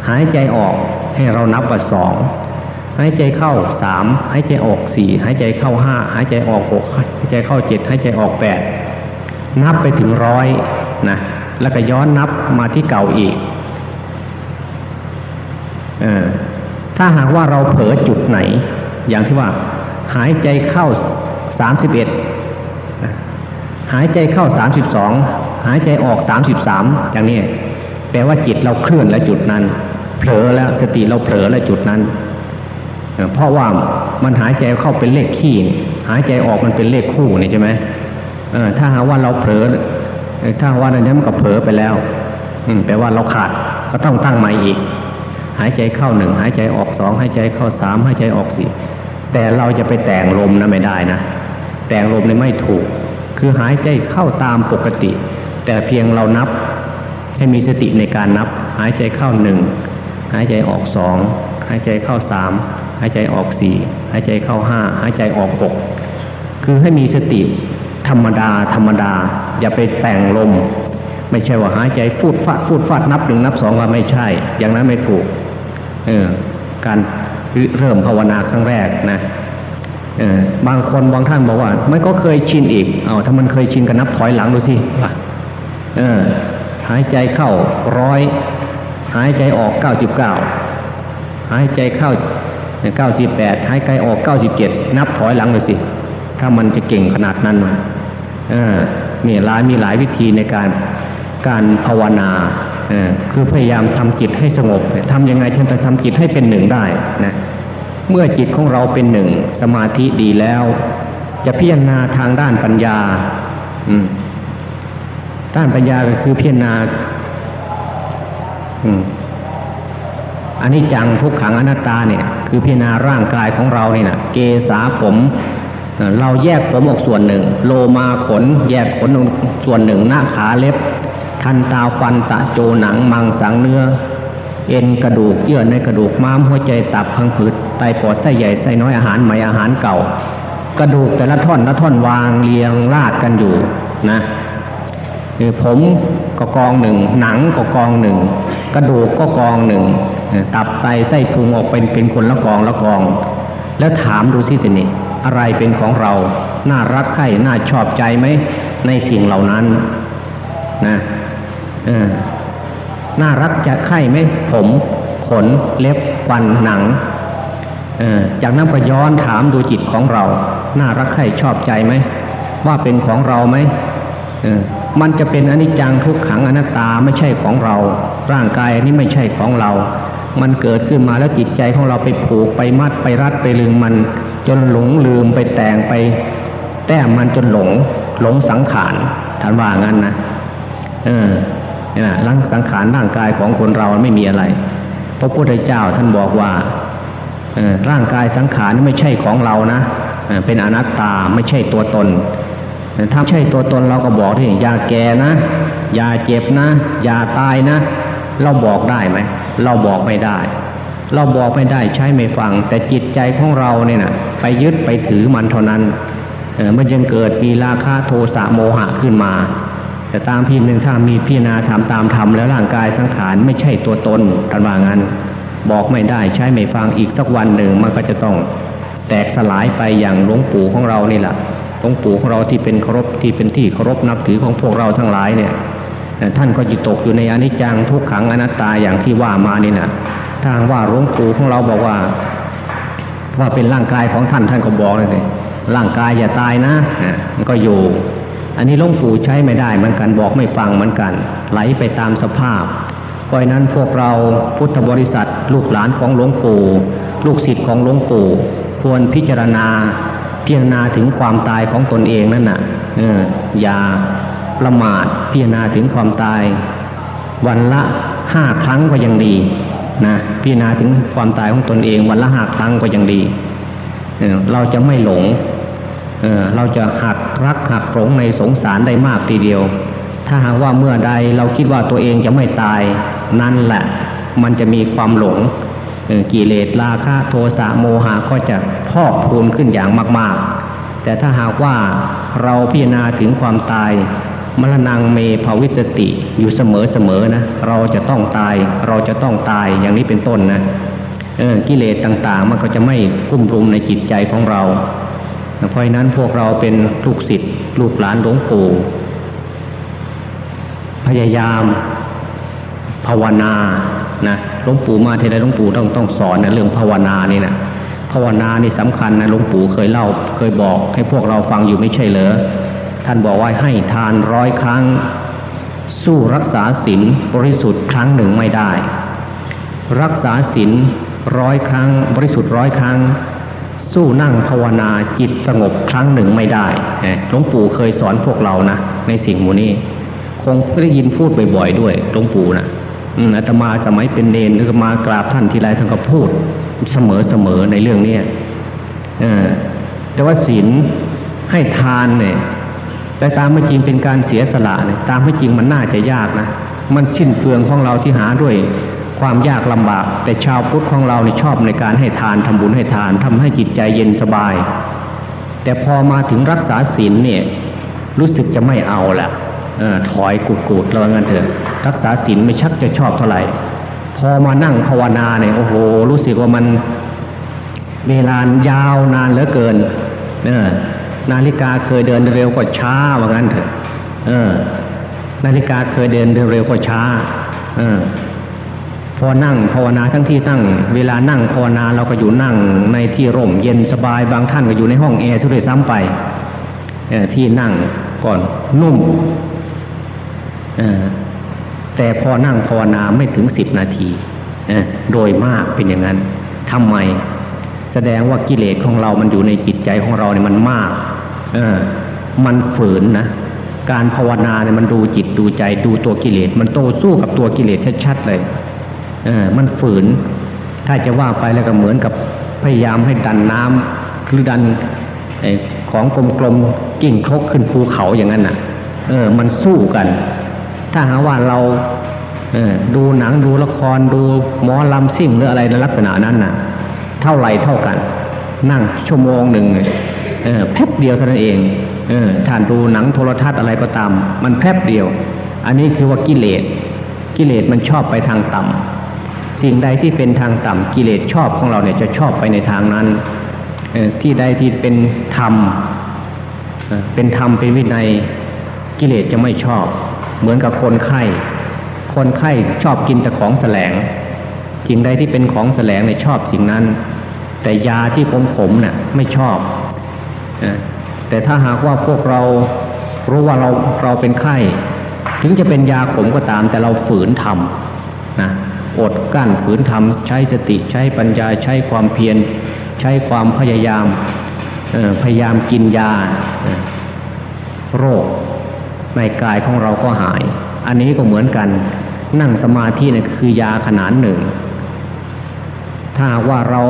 หายใจออกให้เรานับว่าสอง หายใจเข้าสามหายใจออกสี่หายใจเข้าห้าหายใจออกหกหายใจเข้าเจ็ดหายใจออกแปดนับไปถึงร้อยนะแล้วก็ย้อนนับมาที่เก่าอีกอถ้าหากว่าเราเผลอจุดไหน อย่างที่ว่าหายใจเข้า 31 หายใจเข้า 32 หายใจออก 33 อย่างนี้แปลว่าจิตเราเคลื่อนแล้วจุดนั้น เผลอแล้วสติเราเผลอแล้วจุดนั้น เพราะว่ามันหายใจเข้าเป็นเลขขี้นี่หายใจออกมันเป็นเลขคู่นี่ใช่ไหมถ้าหาว่าเราเผลอถ้าว่านั้นมันก็เผลอไปแล้วอืแปลว่าเราขาดก็ต้องตั้งใหม่อีก หายใจเข้าหนึ่งหายใจออกสองหายใจเข้าสามหายใจออกสี่แต่เราจะไปแต่งลมนะไม่ได้นะ แต่งลมนี่ไม่ถูก คือหายใจเข้าตามปกติ แต่เพียงเรานับให้มีสติในการนับ หายใจเข้าหนึ่งหายใจออกสองหายใจเข้าสาม หายใจออกสี่หายใจเข้าห้าหายใจออกหกคือให้มีสติธรรมดา ธรรมดา อย่าไปแต่งลม ไม่ใช่ว่าหายใจฟูดฟาดฟูดฟาดนับหนึ่งนับสองว่าไม่ใช่ อย่างนั้นไม่ถูกเออการเริ่มภาวนาครั้งแรกนะเออบางคนบางท่านบอกว่า มันก็เคยชินอีก เอาถ้ามันเคยชินก็นับถอยหลังดูสิว่ะเออหายใจเข้าร้อยหายใจออกเก้าสิบเก้าหายใจเข้า เก้าสิบแปดหายใจออกเก้าสิบเจ็ดนับถอยหลังดูสิ ถ้ามันจะเก่งขนาดนั้นมาเนี่ยหลายมีหลายวิธีในการการภาวนาคือพยายามทำจิตให้สงบทำยังไงถึงจะทำจิตให้เป็นหนึ่งได้นะเมื่อจิตของเราเป็นหนึ่งสมาธิดีแล้ว จะพิจารณาทางด้านปัญญาด้านปัญญาก็คือพิจารณา อันนี้จังทุกขังอนัตตาเนี่ยคือพิจารณาร่างกายของเราเนี่ยนะเกษาผมเราแยกผมออกส่วนหนึ่ง โลมาขน แยกขนออกส่วนหนึ่ง หน้าขาเล็บ ทันตาฟันตะโจหนังมังสังเนื้อ เอ็นกระดูกเยื่อในกระดูกม้ามหัวใจตับพังผืดไตปอดไส้ใหญ่ไส้น้อยอาหารใหม่อาหารเก่า กระดูกแต่ละท่อนละท่อนวางเรียงราดกันอยู่นะคือผมก็กองหนึ่งหนังก็กองหนึ่ง กระดูกก็กองหนึ่ง ตับไตไส้พุงออกเป็นเป็นคนละกองละกอง แล้วถามดูสิทีนี้อะไรเป็นของเรา น่ารักใคร่น่าชอบใจไหมในสิ่งเหล่านั้นนะน่ารักจะไข่ไหมผมขนเล็บฟันหนังจากนั้นก็ย้อนถามดูจิตของเรา น่ารักใคร่ชอบใจไหมว่าเป็นของเราไหมมันจะเป็นอนิจจังทุกขังอนัตตาไม่ใช่ของเรา ร่างกายอันนี้ไม่ใช่ของเรา มันเกิดขึ้นมาแล้วจิตใจของเราไปผูกไปมัดไปรัดไปลึงมัน จนหลงลืมไปแต่งไป แต้มมันจนหลงหลงสังขารท่านว่างั้นนะเออเนี่ยร่างสังขารร่างกายของคนเราไม่มีอะไร พระพุทธเจ้าท่านบอกว่าร่างกายสังขารนี่ไม่ใช่ของเรานะเป็นอนัตตาไม่ใช่ตัวตน ถ้าใช่ตัวตนเราก็บอกที่อย่าแก่นะ อย่าเจ็บนะ อย่าตายนะ เราบอกได้ไหมเราบอกไม่ได้ เราบอกไม่ได้ใช้ไม่ฟัง แต่จิตใจของเราเนี่ยนะไปยึดไปถือมันเท่านั้นเออมันยังเกิดมีราคะโทสะโมหะขึ้นมา แต่ตามพี่หนึ่งถ้ามีพิจารณาทำตามธรรมแล้วร่างกายสังขารไม่ใช่ตัวตนท่านว่างั้น บอกไม่ได้ใช้ไม่ฟังอีกสักวันหนึ่งมันก็จะต้องแตกสลายไปอย่างหลวงปู่ของเรานี่แหละหลวงปู่ของเราที่เป็นเคารพที่เป็นที่เคารพนับถือของพวกเราทั้งหลายเนี่ย ท่านก็อยู่ตกอยู่ในอนิจจังทุกขังอนัตตาอย่างที่ว่ามานี่นะถ้าหากว่าหลวงปู่ของเราบอกว่า ว่าเป็นร่างกายของท่านท่านก็บอกเลยสิร่างกายอย่าตายนะมันก็อยู่ อันนี้หลวงปู่ใช้ไม่ได้เหมือนกันบอกไม่ฟังเหมือนกัน ไหลไปตามสภาพเพราะนั้นพวกเราพุทธบริษัทลูกหลานของหลวงปู่ ลูกศิษย์ของหลวงปู่ ควรพิจารณาพิจารณาถึงความตายของตนเองนั่นน่ะอย่า ประมาทพิจารณาถึงความตาย วันละห้าครั้งก็ยังดีนะพิจารณาถึงความตายของตนเองวันละห้าครั้งก็ยังดีเราจะไม่หลงเเราจะหักรักหักหลงในสงสารได้มากทีเดียว ถ้าหากว่าเมื่อใดเราคิดว่าตัวเองจะไม่ตายนั่นแหละ มันจะมีความหลงกิเลสราคะโทสะโมหะก็จะพอกพูนขึ้นอย่างมาก ๆ แต่ถ้าหากว่าเราพิจารณาถึงความตาย มรณงเมภาวิสติอยู่เสมอเสมอนะ เราจะต้องตาย เราจะต้องตายอย่างนี้เป็นต้นนะกิเลสต่างๆ มันก็จะไม่กุ้มรุมในจิตใจของเรา เพราะนั้นพวกเราเป็นลูกศิษย์ลูกหลานหลวงปู่พยายามภาวนานะหลวงปู่มาทีไรหลวงปู่ต้องต้องสอนนะเรื่องภาวนานี่นะภาวนานี่สำคัญนะหลวงปู่เคยเล่าเคยบอกให้พวกเราฟังอยู่ไม่ใช่เหรอ ท่านบอกว่าให้ทานร้อยครั้ง สู้รักษาศีลบริสุทธิ์ครั้งหนึ่งไม่ได้ รักษาศีลร้อยครั้ง บริสุทธิ์ร้อยครั้ง สู้นั่งภาวนาจิตสงบครั้งหนึ่งไม่ได้หลวงปู่เคยสอนพวกเรานะในสิ่งหมูนี้ คงได้ยินพูดบ่อยๆด้วยหลวงปู่นะอาตมาสมัยเป็นเนนก็มากราบท่านทีไรท่านก็พูดเสมอๆในเรื่องนี้แต่ว่าศีลให้ทานเนี่ย แต่ตามไม่จริงเป็นการเสียสละเนี่ยตามไม่จริงมันน่าจะยากนะมันชิ้นเปลืองของเราที่หาด้วยความยากลำบาก แต่ชาวพุทธของเราเนี่ชอบในการให้ทานทำบุญให้ทานทำให้จิตใจเย็นสบาย แต่พอมาถึงรักษาศีลเนี่ยรู้สึกจะไม่เอาละเออถอยกุดกุดๆราว่างั้นเถอะรักษาศีลไม่ชักจะชอบเท่าไหร่ พอมานั่งภาวนาเนี่ยโอ้โห รู้สึกว่ามันเวลายาวนานเหลือเกินเออ นาฬิกาเคยเดินเร็วกว่าช้าว่างั้นเถอะเออ นาฬิกาเคยเดินเร็วกว่าช้า เออพอนั่งภาวนาทั้งที่นั่ง เวลานั่งภาวนาเราก็อยู่นั่งในที่ร่มเย็นสบายบางท่านก็อยู่ในห้องแอร์ซะด้วยซ้ำไปเออที่นั่งก่อนนุ่มเออแต่พอนั่งภาวนาไม่ถึงสิบนาทีเออโดยมากเป็นอย่างนั้นทำไม แสดงว่ากิเลสของเรามันอยู่ในจิตใจของเราเนี่ยมันมาก มันฝืนนะ การภาวนาเนี่ยมันดูจิตดูใจดูตัวกิเลส มันโตสู้กับตัวกิเลสชัดๆเลยเออมันฝืน ถ้าจะว่าไปแล้วก็เหมือนกับพยายามให้ดันน้ำหรือดันอของกลมๆกิ่งครกขึ้นภูเขาอย่างนั้นน่ะ เออ มันสู้กัน ถ้าหาว่าเราเออดูหนังดูละครดูหมอลำซิ่งหรืออะไรในลักษณะนั้นน่ะ เท่าไรเท่ากัน นั่งชั่วโมงหนึ่ง เออแป๊บเดียวเท่านั้นเองเออท่านดูหนังโทรทัศน์อะไรก็ตาม มันแป๊บเดียว อันนี้คือว่ากิเลสกิเลสมันชอบไปทางต่ำสิ่งใดที่เป็นทางต่ำกิเลสชอบของเราเนี่ยจะชอบไปในทางนั้นเออที่ใดที่เป็นธรรมเป็นธรรมเป็นวินัยกิเลสจะไม่ชอบ เหมือนกับคนไข้ คนไข้ชอบกินแต่ของแสลงสิ่งใดที่เป็นของแสลงเนี่ยชอบสิ่งนั้น แต่ยาที่ขมขมๆน่ะไม่ชอบ แต่ถ้าหากว่าพวกเรารู้ว่าเราเราเป็นไข้ ถึงจะเป็นยาขมก็ตาม แต่เราฝืนทำนะอดกั้นฝืนทำใช้สติใช้ปัญญาใช้ความเพียร ใช้ความพยายามพยายามกินยา โรคในกายของเราก็หาย อันนี้ก็เหมือนกันนั่งสมาธิเนี่ยคือยาขนาดหนึ่ง ถ้าว่าเรา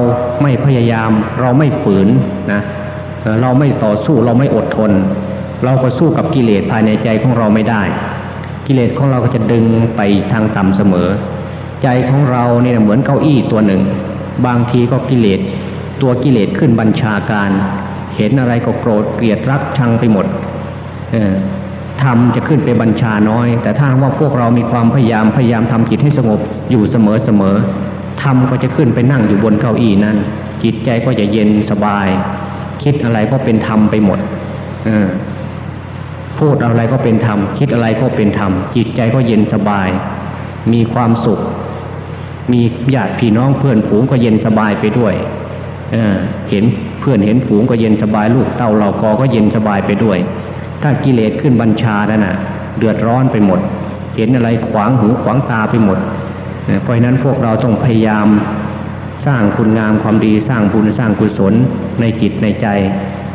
ไม่พยายามเราไม่ฝืนนะ เราไม่ต่อสู้เราไม่อดทน เราก็สู้กับกิเลสภายในใจของเราไม่ได้ กิเลสของเราก็จะดึงไปทางต่ำเสมอ ใจของเราเนี่ยเหมือนเก้าอี้ตัวหนึ่ง บางทีก็กิเลสตัวกิเลสขึ้นบัญชาการ เห็นอะไรก็โกรธเกลียดรักชังไปหมดเออธรรมจะขึ้นไปบัญชาน้อย แต่ถ้าว่าพวกเรามีความพยายามพยายามทำจิตให้สงบอยู่เสมอเสมอธรรมก็จะขึ้นไปนั่งอยู่บนเก้าอี้นั้น จิตใจก็จะเย็นสบาย คิดอะไรก็เป็นธรรมไปหมดพูดอะไรก็เป็นธรรม คิดอะไรก็เป็นธรรม จิตใจก็เย็นสบาย มีความสุข มีญาติพี่น้องเพื่อนฝูงก็เย็นสบายไปด้วยเเห็นเพื่อนเห็นฝูงก็เย็นสบายลูกเต้าเรากอก็เย็นสบายไปด้วย ถ้ากิเลสขึ้นบัญชานั่นน่ะ เดือดร้อนไปหมด เห็นอะไรขวางหูขวางตาไปหมดเเพราะนั้นพวกเราต้องพยายาม สร้างคุณงามความดีสร้างบุญสร้างกุศลในจิตในใจ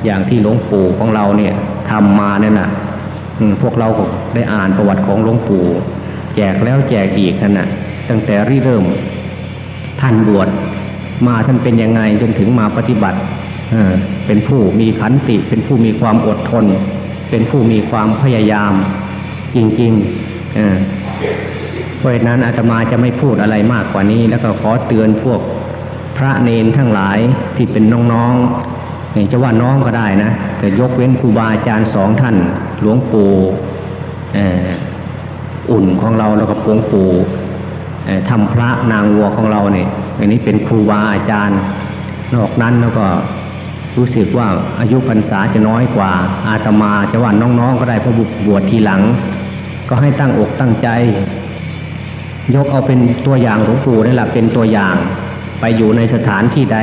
อย่างที่หลวงปู่ของเราเนี่ยทำมาเนี่ยนะพวกเราได้อ่านประวัติของหลวงปู่ แจกแล้วแจกอีกนั่นน่ะตั้งแต่ริเริ่ม ท่านบวชมาท่านเป็นยังไงจนถึงมาปฏิบัติเป็นผู้มีขันติเป็นผู้มีความอดทน เป็นผู้มีความพยายามจริงๆเออเพราะฉะนั้นอาตมาจะไม่พูดอะไรมากกว่านี้ แล้วก็ขอเตือนพวก พระเนนทั้งหลายที่เป็นน้องๆจะว่าน้องก็ได้นะ แต่ยกเว้นครูบาอาจารย์สองท่าน หลวงปู่อุ่นของเราแล้วก็หลวงปู่ทำพระนางวัวของเราเนี่ยอันนี้เป็นครูบาอาจารย์ นอกนั้นแล้วก็รู้สึกว่าอายุพรรษาจะน้อยกว่า อาตมาจะว่าน้องๆก็ได้พราะบวชทีหลัง ก็ให้ตั้งอกตั้งใจ ยกเอาเป็นตัวอย่างหลวงปู่นี่แหละเป็นตัวอย่าง ไปอยู่ในสถานที่ใด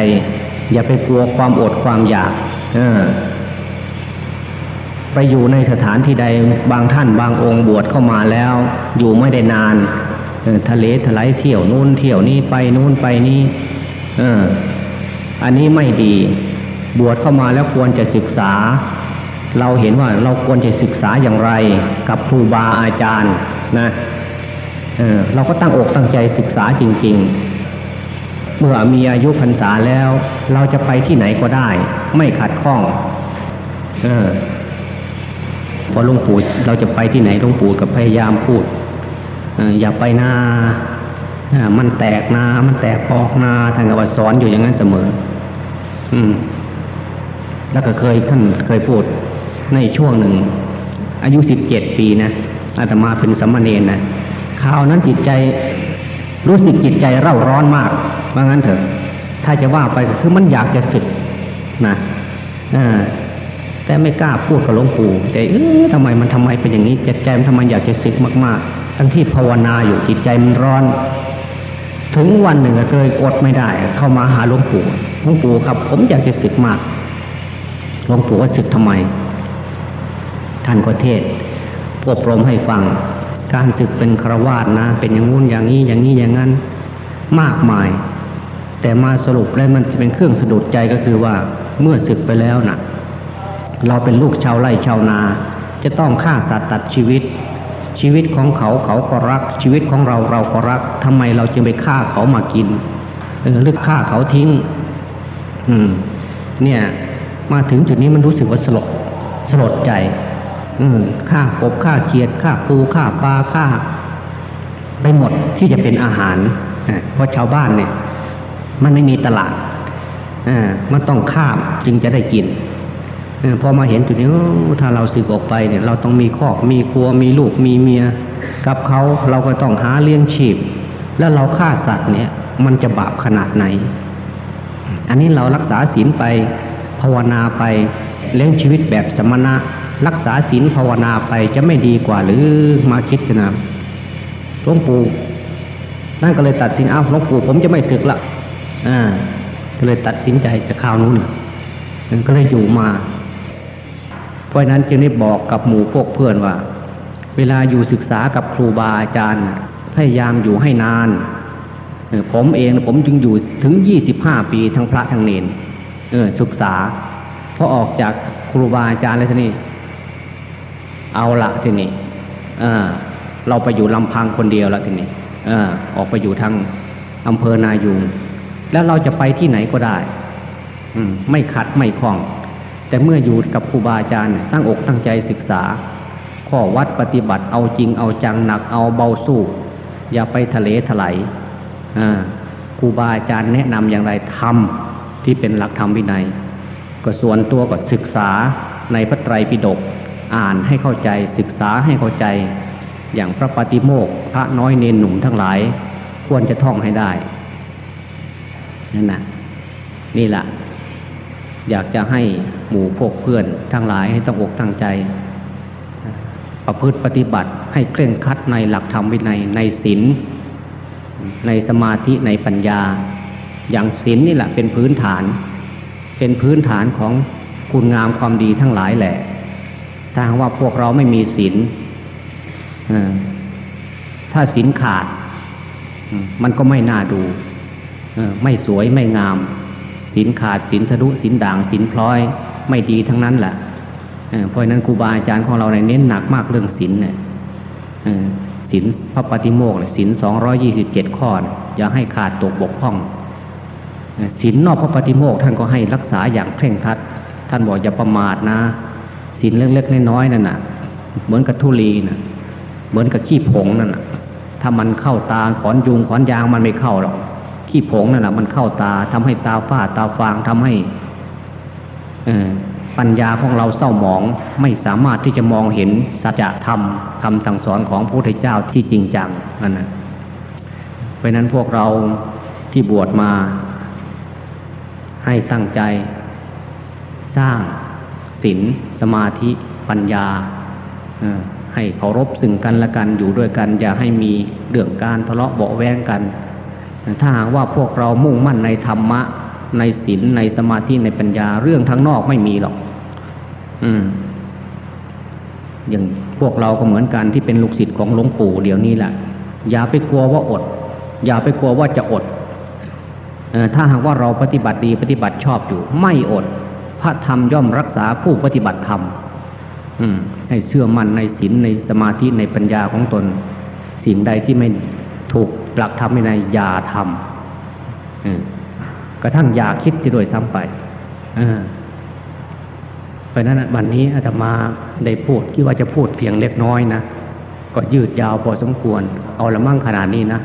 อย่าไปกลัวความอดความอยากไปอยู่ในสถานที่ใดบางท่านบางองค์บวชเข้ามาแล้ว อยู่ไม่ได้นานทะเลทลายเที่ยวนู่นเที่ยวนี่ไปนู่นไปนี่เอออันนี้ไม่ดี บวชเข้ามาแล้วควรจะศึกษา เราเห็นว่าเราควรจะศึกษาอย่างไร กับครูบาอาจารย์นะเเราก็ตั้งอกตั้งใจศึกษาจริง ๆ เมื่อมีอายุพรรษาแล้ว เราจะไปที่ไหนก็ได้ ไม่ขัดข้องออพอหลวงปู่เราจะไปที่ไหนหลวงปู่ก็พยายามพูดออย่าไปนาอ่ามันแตกนา มันแตกออกนาท่านก็ว่าสอนอยู่อย่างนั้นเสมอ อืม แล้วก็เคยท่านเคยพูดในช่วงหนึ่ง อายุสิบเจ็ดปีนะอาตมาเป็นสามเณรนะคราวนั้นจิตใจ รู้สึกจิตใจเร่าร้อนมากว่างั้นเถอะ ถ้าจะว่าไปคือมันอยากจะสึกนะอ่าแต่ไม่กล้าพูดกับหลวงปู่แต่เออทำไมมันทำไมเป็นอย่างนี้จิตใจมันทำไมอยากจะสึกมากๆ ทั้งที่ภาวนาอยู่จิตใจมันร้อน ถึงวันหนึ่งก็เคยอดไม่ได้ เข้ามาหาหลวงปู่หลวงปู่ครับ ผมอยากจะสึกมากหลวงปู่ว่าสึกทำไม ท่านก็เทศน์อบรมให้ฟัง การศึกเป็นครวาสนะ เป็นอย่างงู้นอย่างนี้อย่างนี้อย่างนั้นมากมาย แต่มาสรุปแล้วมันจะเป็นเครื่องสะดุดใจก็คือว่าเมื่อศึกไปแล้วน่ะ เราเป็นลูกชาวไร่ชาวนา จะต้องฆ่าสัตว์ตัดชีวิต ชีวิตของเขาเขาก็รัก ชีวิตของเราเราก็รักทำไมเราจึงไปฆ่าเขามากินเออหรือฆ่าเขาทิ้ง อืม เนี่ย มาถึงจุดนี้มันรู้สึกว่าสลดสลดใจ ออฆ่ากบฆ่าเขียดฆ่าปูฆ่าปลาฆ่าไปหมดที่จะเป็นอาหารเพราะชาวบ้านเนี่ย มันไม่มีตลาดอมันต้องข้ามจึงจะได้กินอพอมาเห็นจุดนี้ถ้าเราสึกออกไปเนี่ย เราต้องมีครอบมีครัวมีลูกมีเมีย กับเขาเราก็ต้องหาเลี้ยงชีพ แล้วเราฆ่าสัตว์เนี่ย มันจะบาปขนาดไหน อันนี้เรารักษาศีลไปภาวนาไปเลี้ยงชีวิตแบบสมณะ รักษาศีลภาวนาไปจะไม่ดีกว่าหรือมาคิดจะนะหลวงปู่นั่นก็เลยตัดสินเอาหลวงปู่ผมจะไม่ศึกละอ่าก็เลยตัดสินใจจะข้าวนู้นก็เลยอยู่มา เพราะนั้นจึงได้บอกกับหมู่พวกเพื่อนว่า เวลาอยู่ศึกษากับครูบาอาจารย์ พยายามอยู่ให้นานผมเองผมจึงอยู่ถึง 25 ปีทั้งพระทั้งเนนเออศึกษาพอออกจากครูบาอาจารย์แล้วทีนี้ เอาละทีนี้เราไปอยู่ลำพังคนเดียวล้วทีนี้ออกไปอยู่ทางอำเภอนายูงแล้วเราจะไปที่ไหนก็ได้ไม่ขัดไม่คล้อง แต่เมื่ออยู่กับครูบาอาจารย์ตั้งอกตั้งใจศึกษา ข้อวัดปฏิบัติเอาจริงเอาจังหนักเอาเบาสู้ อย่าไปทะเลถลายครูบาอาจารย์แนะนำอย่างไรทำที่เป็นหลักธรรมวินัย ก็ส่วนตัวก็ศึกษาในพระไตรปิฎก อ่านให้เข้าใจศึกษาให้เข้าใจ อย่างพระปฏิโมกพระน้อยเนนหนุ่มทั้งหลาย ควรจะท่องให้ได้นั่นนะนี่แหละอยากจะให้หมู่พวกเพื่อนทั้งหลายให้ตั้งอกตั้งใจ ประพฤติปฏิบัติให้เคร่งครัดในหลักธรรมวินัยในศีลในสมาธิในปัญญา อย่างศีลนี่แหละเป็นพื้นฐาน เป็นพื้นฐานของคุณงามความดีทั้งหลายแหละ ถ้าว่าพวกเราไม่มีศีลถ้าศีลขาด มันก็ไม่น่าดูไม่สวยไม่งามศีลขาดศีลทะลุศีลด่างศีลพลอยไม่ดีทั้งนั้นแหละเพราะนั้นครูบาอาจารย์ของเราเนี่ยเน้นหนักมากเรื่องศีลเนี่ยศีลพระปฏิโมกข์เนี่ยศีลสองร้อยี่สิบเจ็ดข้อนอย่าให้ขาดตกบกพร่องศีลนอกพระปฏิโมกข์ท่านก็ให้รักษาอย่างเคร่งครัด ท่านบอกอย่าประมาทนะ ศีลเล็กๆน้อยๆนั่นน่ะ เหมือนกับทุลีนะเหมือนกับขี้ผงนั่นน่ะ ถ้ามันเข้าตาขอนยุงขอนยางมันไม่เข้าหรอกขี้ผงนั่นน่ะมันเข้าตาทำให้ตาฝ้าตาฟางทำให้เออปัญญาของเราเศร้าหมองไม่สามารถที่จะมองเห็นสัจธรรมคำสั่งสอนของพระพุทธเจ้าที่จริงจังนั่นนะเพราะนั้นพวกเราที่บวชมาให้ตั้งใจสร้าง ศีลสมาธิปัญญาให้เคารพซึ่งกันและกันอยู่ด้วยกัน อย่าให้มีเรื่องการทะเลาะเบาแวงกัน ถ้าหากว่าพวกเรามุ่งมั่นในธรรมะ ในศีลในสมาธิในปัญญาเรื่องทางนอกไม่มีหรอก อืมอย่างพวกเราก็เหมือนกันที่เป็นลูกศิษย์ของหลวงปู่เดี๋ยวนี้แหละอย่าไปกลัวว่าอด อย่าไปกลัวว่าจะอดอถ้าหากว่าเราปฏิบัติดีปฏิบัติชอบอยู่ ไม่อด พระธรรมย่อมรักษาผู้ปฏิบัติธรรมให้เชื่อมั่นในศีลในสมาธิในปัญญาของตน สิ่งใดที่ไม่ถูกหลักธรรมในอย่าทำเออกระทั่งอย่าคิดจะโดยซ้ำไปเพราะนั้นวันนี้อาตมาได้พูดคิดว่าจะพูดเพียงเล็กน้อยนะก็ยืดยาวพอสมควร เอาละมั่งขนาดนี้นะ